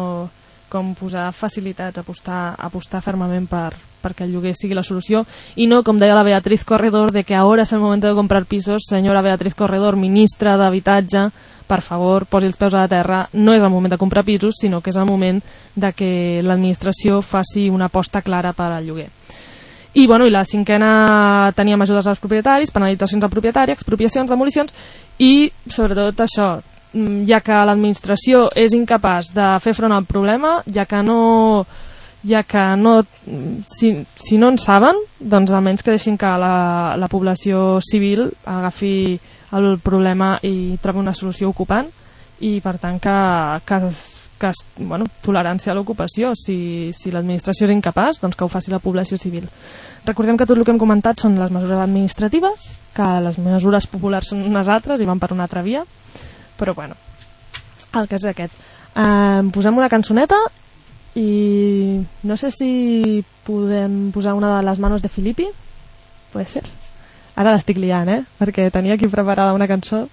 com posar facilitats, apostar, apostar fermament per, perquè el lloguer sigui la solució i no, com deia la Beatriz Corredor, de que ara és el moment de comprar pisos. Senyora Beatriz Corredor, ministra d'Habitatge, per favor, posi els peus a la terra. No és el moment de comprar pisos, sinó que és el moment de que l'administració faci una aposta clara per al lloguer. I, bueno, i la cinquena teníem ajudes als propietaris, penalitzacions al propietari, expropiacions, demolicions i, sobretot, això, Mm, ja que l'administració és incapaç de fer front al problema, ja que no ja que no, si, si no en saben, doncs almenys que deixin que la, la població civil agafi el problema i trobi una solució ocupant i per tant que, que, que bueno, tolerància a l'ocupació si, si l'administració és incapaç doncs que ho faci la població civil recordem que tot el que hem comentat són les mesures administratives que les mesures populars són unes altres i van per una altra via però bueno, el cas és aquest. Eh, posem una cançoneta i no sé si podem posar una de les manos de Filippi. Puede ser? Ara l'estic liant, eh? Perquè tenia aquí preparada una cançó.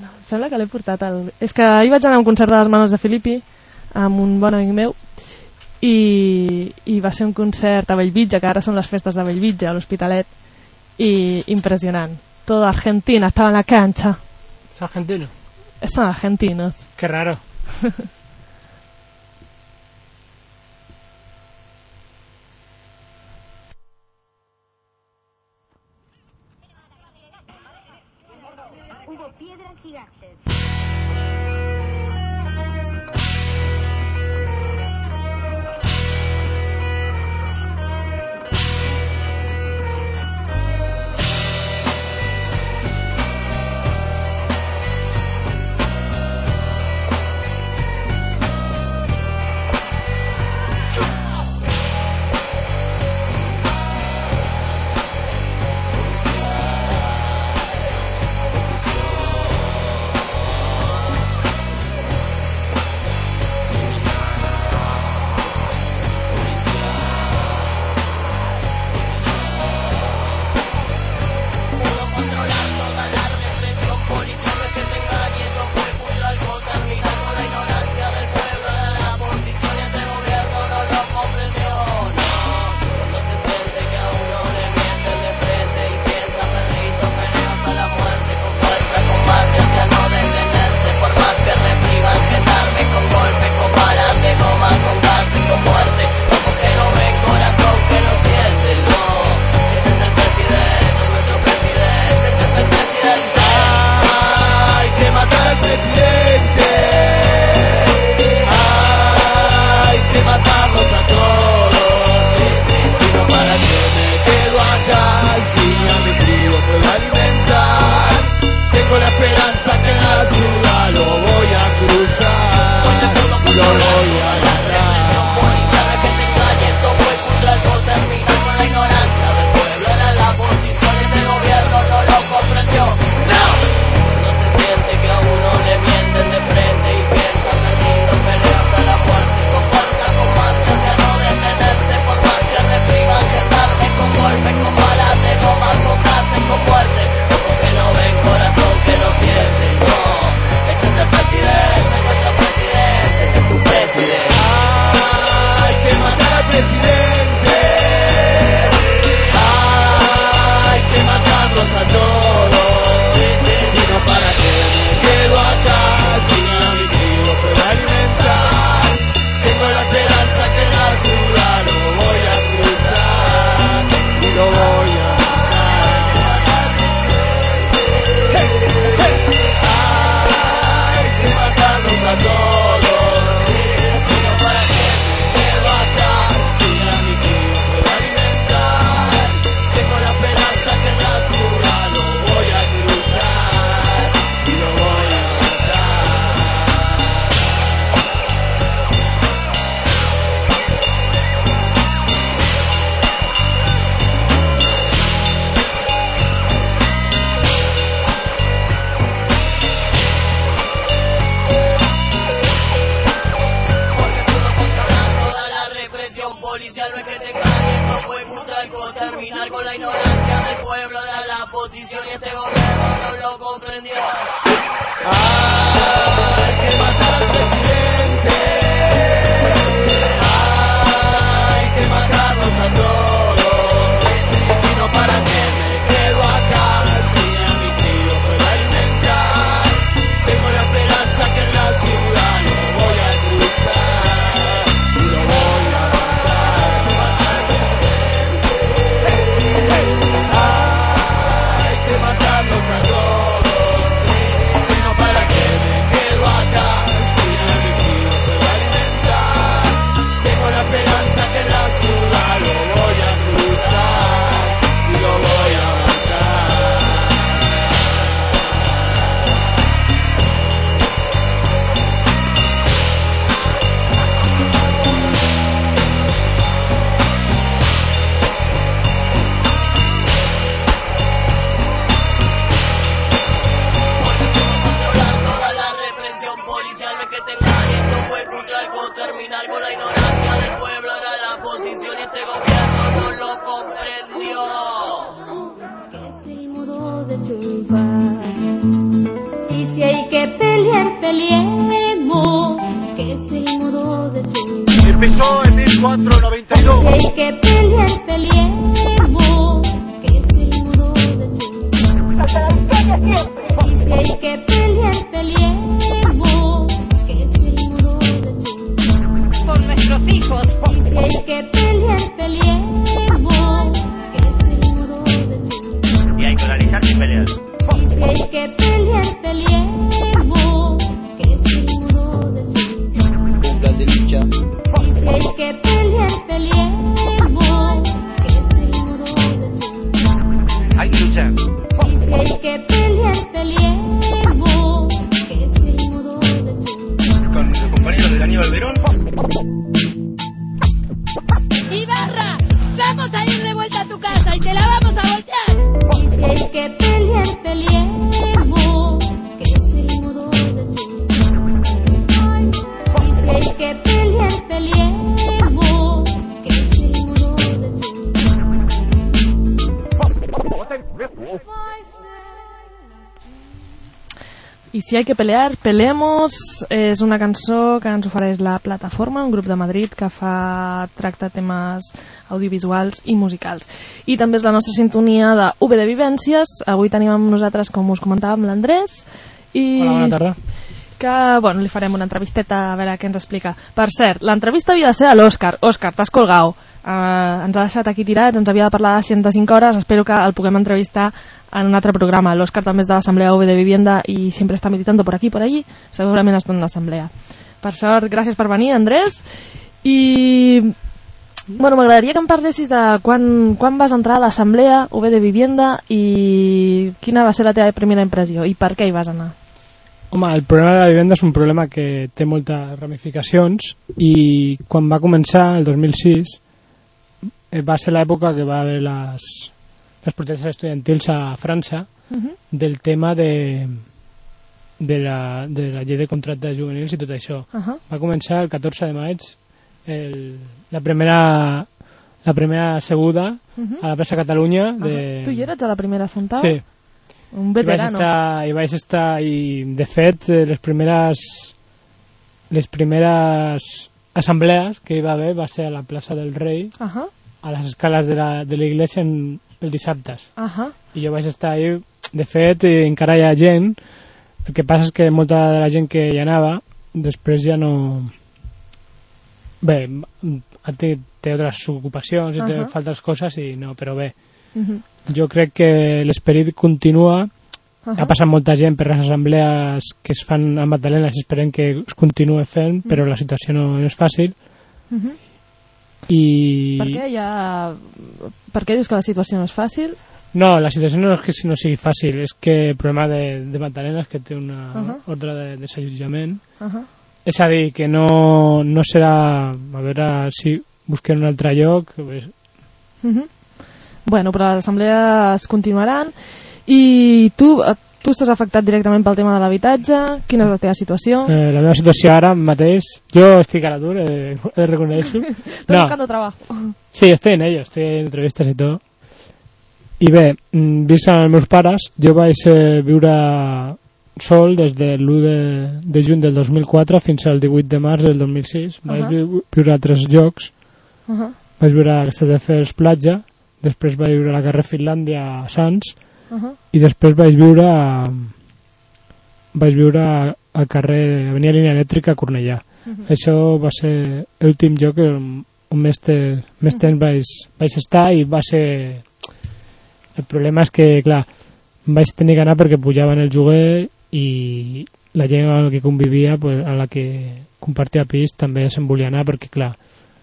No, sembla que l'he portat al... És que ahir vaig anar a un concert de les manos de Filippi amb un bon amic meu i, i va ser un concert a Bellvitge, que ara són les festes de Bellvitge, a l'Hospitalet, i impressionant toda Argentina estaba en la cancha. ¿Es argentino? Son argentinos. Qué raro. pelear, si hay que pelear, peleemos. És una cançó que ens ofereix la Plataforma, un grup de Madrid que fa tracta temes audiovisuals i musicals. I també és la nostra sintonia de UB de Vivències. Avui tenim amb nosaltres, com us comentàvem, l'Andrés. I Hola, bona tarda. que, bueno, li farem una entrevisteta a veure què ens explica. Per cert, l'entrevista havia de ser a l'Òscar. Òscar, t'has colgau. Uh, ens ha deixat aquí tirats, ens havia de parlar de 105 hores, espero que el puguem entrevistar en un altre programa. L'Òscar també és de l'Assemblea UB de Vivienda i sempre està militando por aquí, por allí. Segurament està en l'Assemblea. Per sort, gràcies per venir, Andrés. I... Bueno, m'agradaria que em parlessis de quan, quan vas entrar a l'Assemblea UB de Vivienda i quina va ser la teva primera impressió i per què hi vas anar. Home, el problema de la vivenda és un problema que té moltes ramificacions i quan va començar, el 2006, eh, va ser l'època que va haver les, les protestes estudiantils a França Uh -huh. del tema de, de, la, de la llei de contractes juvenils i tot això. Uh -huh. Va començar el 14 de maig el, la primera la primera asseguda Uh -huh. a la plaça Catalunya de... Uh -huh. Tu hi eres a la primera sentada? Sí, Un i vaig veterano. estar, i vaig estar i de fet eh, les primeres les primeres assemblees que hi va haver va ser a la plaça del Rei Uh -huh. A les escales de la, de l'església en el dissabtes Uh -huh. i jo vaig estar ahí de fet encara hi ha gent el que passa és que molta de la gent que hi anava després ja no bé té, té altres ocupacions i té Ahà. fa altres coses i no, però bé Uh -huh. jo crec que l'esperit continua Uh ha passat molta gent per les assemblees que es fan a Magdalena i esperem que es continuï fent, però la situació no, no és fàcil Uh -huh. I... Per què ha... Per què dius que la situació no és fàcil? No, la situació no és que si no sigui fàcil, és que el problema de, de Magdalena és que té una Ahà. ordre de desallotjament. Uh -huh. És a dir, que no, no serà... A veure si busquem un altre lloc... Pues, Uh -huh. Bueno, però les assemblees continuaran i tu, eh, tu estàs afectat directament pel tema de l'habitatge quina és la teva situació? eh, la meva situació ara mateix... Jo estic a l'atur, eh, he de reconèixer. Estàs buscando trabajo Sí, estoy en ello, estoy en entrevistas y todo. I bé, mm, vist amb els meus pares, jo vaig eh, viure sol des de l'1 de, de juny del 2004 fins al 18 de març del 2006. Vaig Ahà. vi- viure a tres llocs. Uh -huh. Vaig viure a Castelldefels Platja, després vaig viure a la carrer Finlàndia a Sants Uh -huh. i després vaig viure a, vaig viure al carrer Avenida Línia Elèctrica a Cornellà. Mhm. Això va ser l'últim lloc on, on més, te, més temps vaig, vaig estar i va ser... El problema és que, clar, vaig tenir que anar perquè pujaven el lloguer i la gent amb la que convivia, pues, a la que compartia pis, també se'n volia anar perquè, clar,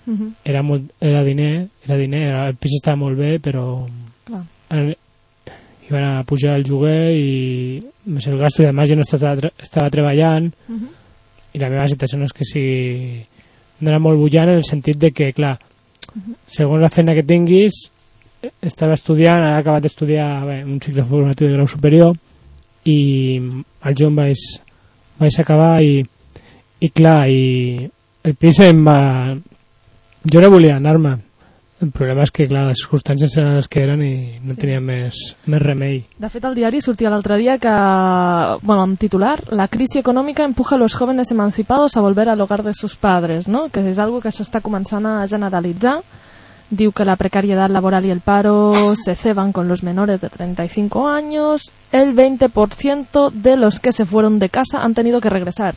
Uh -huh. era, molt, era diner, era diner, era, el pis estava molt bé, però Clar. Iban a pujar el lloguer i més el gasto i además jo no estava, estava treballant. Uh -huh. i la meva situació no és que sigui no era molt bullant en el sentit de que clar, segons la feina que tinguis estava estudiant, ara acabat d'estudiar un cicle formatiu de grau superior i al juny vaig, vaig acabar i, i clar, i el pis em va... jo no volia anar-me'n el problema és que clar, les circumstàncies eren les que eren i no Sí. tenia més, més remei De fet, al diari sortia l'altre dia que, bueno, amb titular, la crisi econòmica empuja a los jóvenes emancipados a volver al hogar de sus padres, ¿no? Que és algo que s'està començant a generalitzar. Diu que la precariedad laboral y el paro se ceban con los menores de 35 años. El 20% de los que se fueron de casa han tenido que regresar.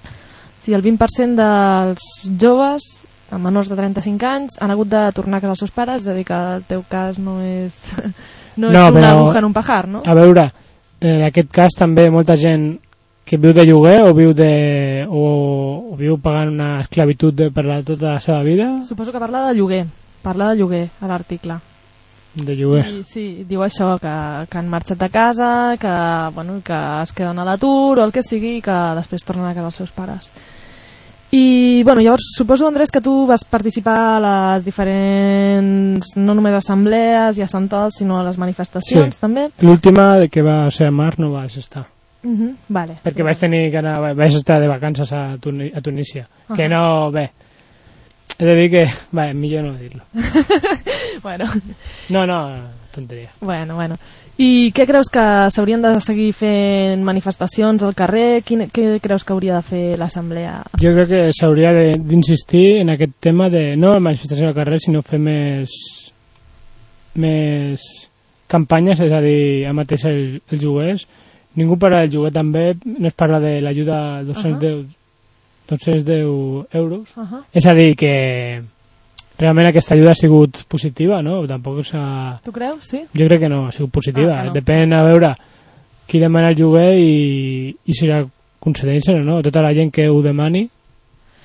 Si el 20% dels joves a menors de 35 anys han hagut de tornar a casa dels seus pares, és a dir, que el teu cas no és, no, No, és una però- aguja en un pajar, no? A veure, en aquest cas també molta gent que viu de lloguer o viu de o, o viu pagant una esclavitud de, per la, tota la seva vida Suposo que parla de lloguer. Parla de lloguer a l'article. de lloguer. I sí, diu això, que, que han marxat de casa, que, bueno, que es queden a l'atur o el que sigui, que després tornen a casa els seus pares. I, bueno, llavors, suposo, Andrés, que tu vas participar a les diferents, no només assemblees i assentals, sinó a les manifestacions, Sí. també. L'última de que va ser a Mar no vaig estar Uh -huh. Vale. perquè vaig tenir que anar, vaig estar de vacances a, Tuni, a Tunísia Ahà. que no, bé he de dir que, bé, millor no dir-lo Bueno, no, no, tonteria bueno, bueno. I què creus que s'haurien de seguir fent manifestacions al carrer? Quin, què creus que hauria de fer l'assemblea? jo crec que s'hauria de- d'insistir en aquest tema de no manifestació al carrer sinó fer més més campanyes, és a dir, a mateix el, els lloguers. Ningú parla del lloguer també, no es parla de l'ajuda 210, 210 euros. Uh -huh. És a dir, que realment aquesta ajuda ha sigut positiva, no? Tampoc s'ha... Tu creus? Sí? Jo crec que no, ha sigut positiva. Ah, no. Depèn a veure qui demana el lloguer i, i si la concedeixen o no. Tota la gent que ho demani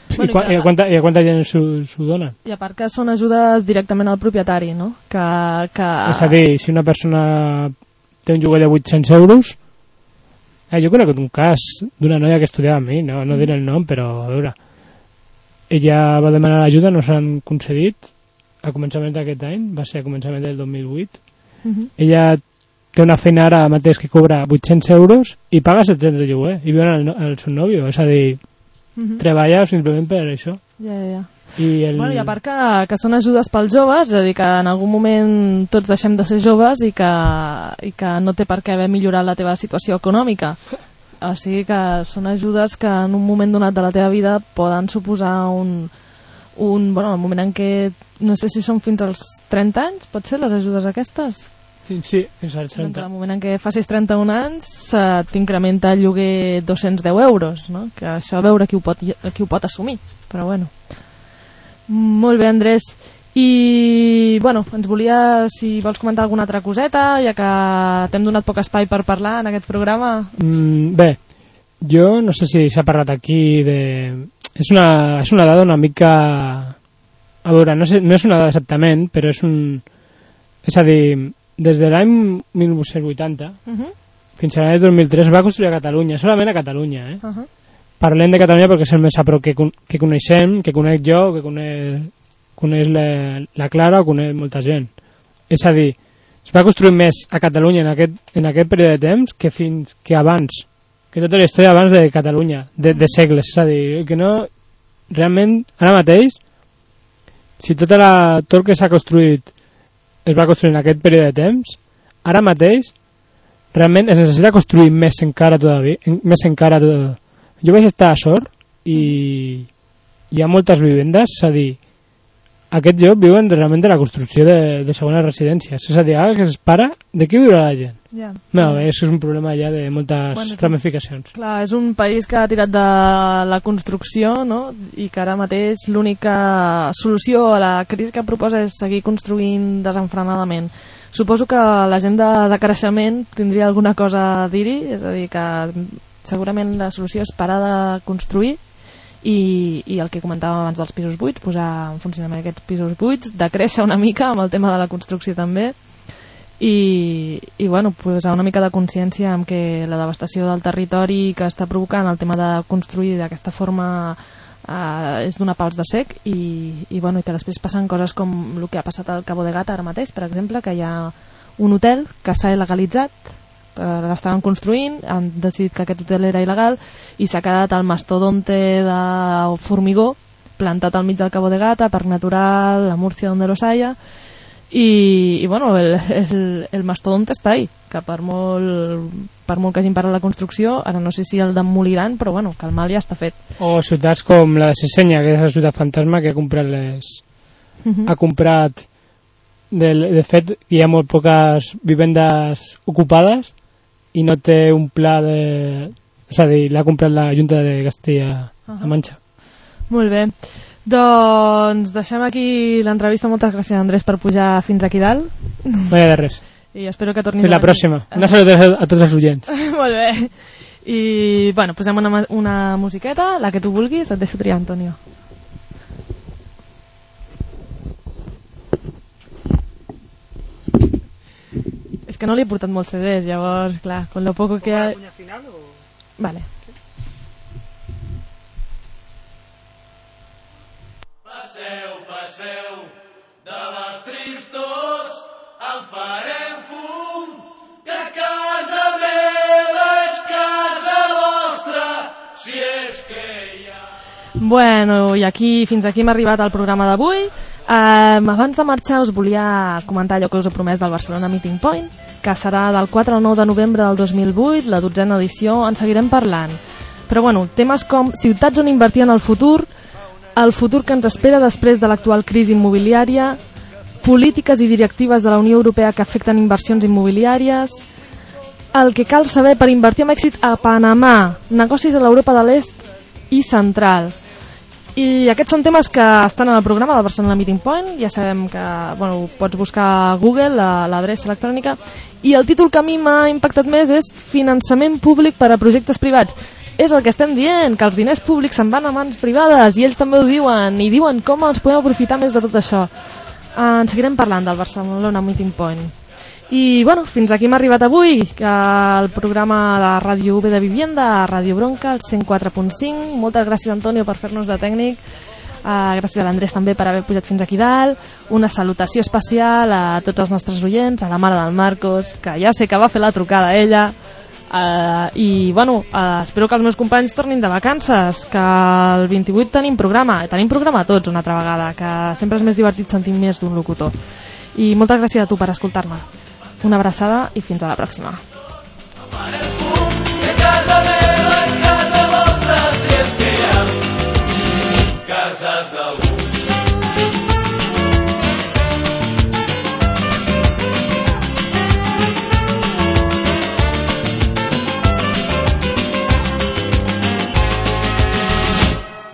Bueno, I, qua, i a quanta, I a quanta gent s'ho donen? I a part que són ajudes directament al propietari, no? Que, que... És a dir, si una persona té un lloguer de 800 euros, eh, jo conec un cas d'una noia que estudiava amb mi, no, no diré el nom, però a veure, ella va demanar l'ajuda, no s'han concedit a començament d'aquest any, va ser a començament del 2008. Uh -huh. Ella té una feina ara mateix que cobra 800 euros i paga 700 de lloguer i viu amb el, el seu nòvio, és a dir, Uh -huh. treballa simplement per això. Ja, ja, ja. I el... Bueno, i a part que, que són ajudes pels joves, és a dir, que en algun moment tots deixem de ser joves i que, i que no té per què haver millorat la teva situació econòmica. O sigui que són ajudes que en un moment donat de la teva vida poden suposar un, un bueno, el moment en què, no sé si són fins als 30 anys, pot ser les ajudes aquestes? Sí, sí, fins als Doncs en 30. el moment en què facis 31 anys eh, t'incrementa el lloguer 210 euros, no? Que això a veure qui ho pot, qui ho pot assumir, però bueno. Molt bé, Andrés. I, bueno, ens volia, si vols comentar alguna altra coseta, ja que t'hem donat poc espai per parlar en aquest programa. Mm, bé, jo no sé si s'ha parlat aquí de... És una, és una dada una mica... A veure, no, sé, no és una dada exactament, però és un... És a dir, des de l'any 1980 Uh -huh. fins a l'any 2003 es va construir a Catalunya, solament a Catalunya, eh? Uh -huh. Parlem de Catalunya perquè és el més a prop que, que coneixem, que conec jo, que coneix, coneix la, la Clara o coneix molta gent. És a dir, es va construir més a Catalunya en aquest, en aquest període de temps que fins que abans, que tota la història abans de Catalunya, de, de segles. És a dir, que no... Realment, ara mateix, si tota la, tot el que s'ha construït es va construir en aquest període de temps, ara mateix realment es necessita construir més encara todavía, en- més encara tot. Jo vaig estar a Sort i hi ha moltes vivendes, és a dir, aquest lloc viuen de- realment de la construcció de, de segones residències. És a dir, ara que es para, de què viurà la gent? Ja. No, és un problema ja de moltes Bueno, ramificacions. Clar, és un país que ha tirat de la construcció no? i que ara mateix l'única solució a la crisi que proposa és seguir construint desenfrenadament. Suposo que la gent de, de creixement tindria alguna cosa a dir-hi, és a dir, que segurament la solució és parar de construir i, i el que comentàvem abans dels pisos buits, posar en funcionament aquests pisos buits, de créixer una mica amb el tema de la construcció també, i, i bueno, posar una mica de consciència amb que la devastació del territori que està provocant el tema de construir d'aquesta forma eh, és donar pals de sec i, i, bueno, i que després passen coses com el que ha passat al Cabo de Gata ara mateix, per exemple, que hi ha un hotel que s'ha il·legalitzat l'estaven construint, han decidit que aquest hotel era il·legal i s'ha quedat el mastodonte de formigó plantat al mig del Cabo de Gata, Parc Natural, la Múrcia donde los haya i, i bueno, el, el, el mastodonte està ahí, que per molt, per molt que hagin parat la construcció, ara no sé si el demoliran, però bueno, que el mal ja està fet. O ciutats com la de Sisenya, que és la ciutat fantasma que ha comprat les... Mhm. ha comprat de, de fet hi ha molt poques vivendes ocupades i no té un pla de és a dir, l'ha comprat la Junta de Castilla-La Manxa Molt bé. Doncs deixem aquí l'entrevista. Moltes gràcies, Andrés, per pujar fins aquí dalt. no hi ha de res I espero que tornis fins la a venir. pròxima una salut a, tots els oients Molt bé. I, bueno, posem una, una musiqueta, la que tu vulguis, et deixo triar, Antonio. És que no li he portat molts CDs, llavors, clar, con lo poco que... ha- Vale. Passeu, passeu, de les tristos en farem fum, que casa meva és casa vostra, si és que hi ha... Bueno, i aquí, fins aquí hem arribat al programa d'avui. Um, abans de marxar us volia comentar allò que us he promès del Barcelona Meeting Point, que serà del 4 al 9 de novembre del 2008, la dotzena edició, en seguirem parlant. Però bueno, temes com ciutats on invertir en el futur, el futur que ens espera després de l'actual crisi immobiliària, polítiques i directives de la Unió Europea que afecten inversions immobiliàries, el que cal saber per invertir amb èxit a Panamà, negocis a l'Europa de l'Est i Central. I aquests són temes que estan en el programa del Barcelona Meeting Point. Ja sabem que bueno, pots buscar a Google, la- l'adreça electrònica. I el títol que a mi m'ha impactat més és Finançament públic per a projectes privats. És el que estem dient, que els diners públics se'n van a mans privades i ells també ho diuen, i diuen com ens podem aprofitar més de tot això. En seguirem parlant del Barcelona Meeting Point. I bueno, fins aquí hem arribat avui, que el programa de Ràdio V de Vivienda, Ràdio Bronca, el 104.5. Moltes gràcies, Antonio, per fer-nos de tècnic. Uh, gràcies a l'Andrés també per haver pujat fins aquí dalt. Una salutació especial a tots els nostres oients, a la mare del Marcos, que ja sé que va fer la trucada ella. Uh, I, bueno, uh, espero que els meus companys tornin de vacances, que el 28 tenim programa. Tenim programa tots una altra vegada, que sempre és més divertit sentir més d'un locutor. I moltes gràcies a tu per escoltar-me. Una abraçada i fins a la pròxima. Cases d'algú.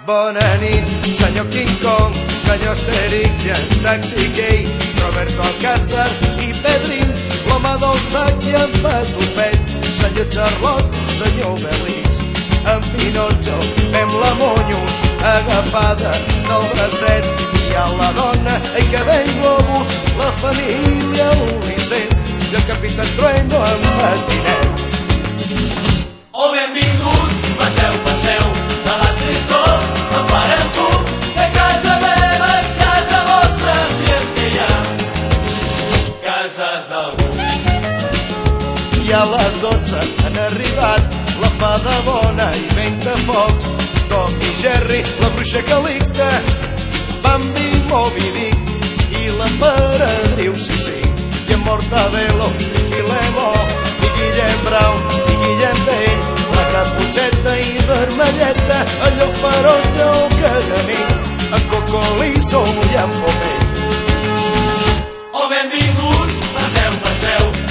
Bona nit, senyor King Kong, senyor Asterix i en Taxi Gay, Roberto Alcázar i Pedrin, Senyor Charlot, senyor Belís, en Pinotxo, fem la Monyos, agafada del bracet, i a la dona, ai que ben globus, la família Ulisses, i el capità Trueno en Matinet. A les dotze han arribat la fada bona i Ventafocs, Tom i Jerry, la bruixa Calixta, Bambi, Moby Dick i l'emperadriu Sissi, i en Mortadelo i Vilemo, i Guillem Brown, i Guillem Tell, la caputxeta i vermelleta, allò ferotge o cagamí, en Cocolisso i en Pomell. O benvinguts, passeu, passeu,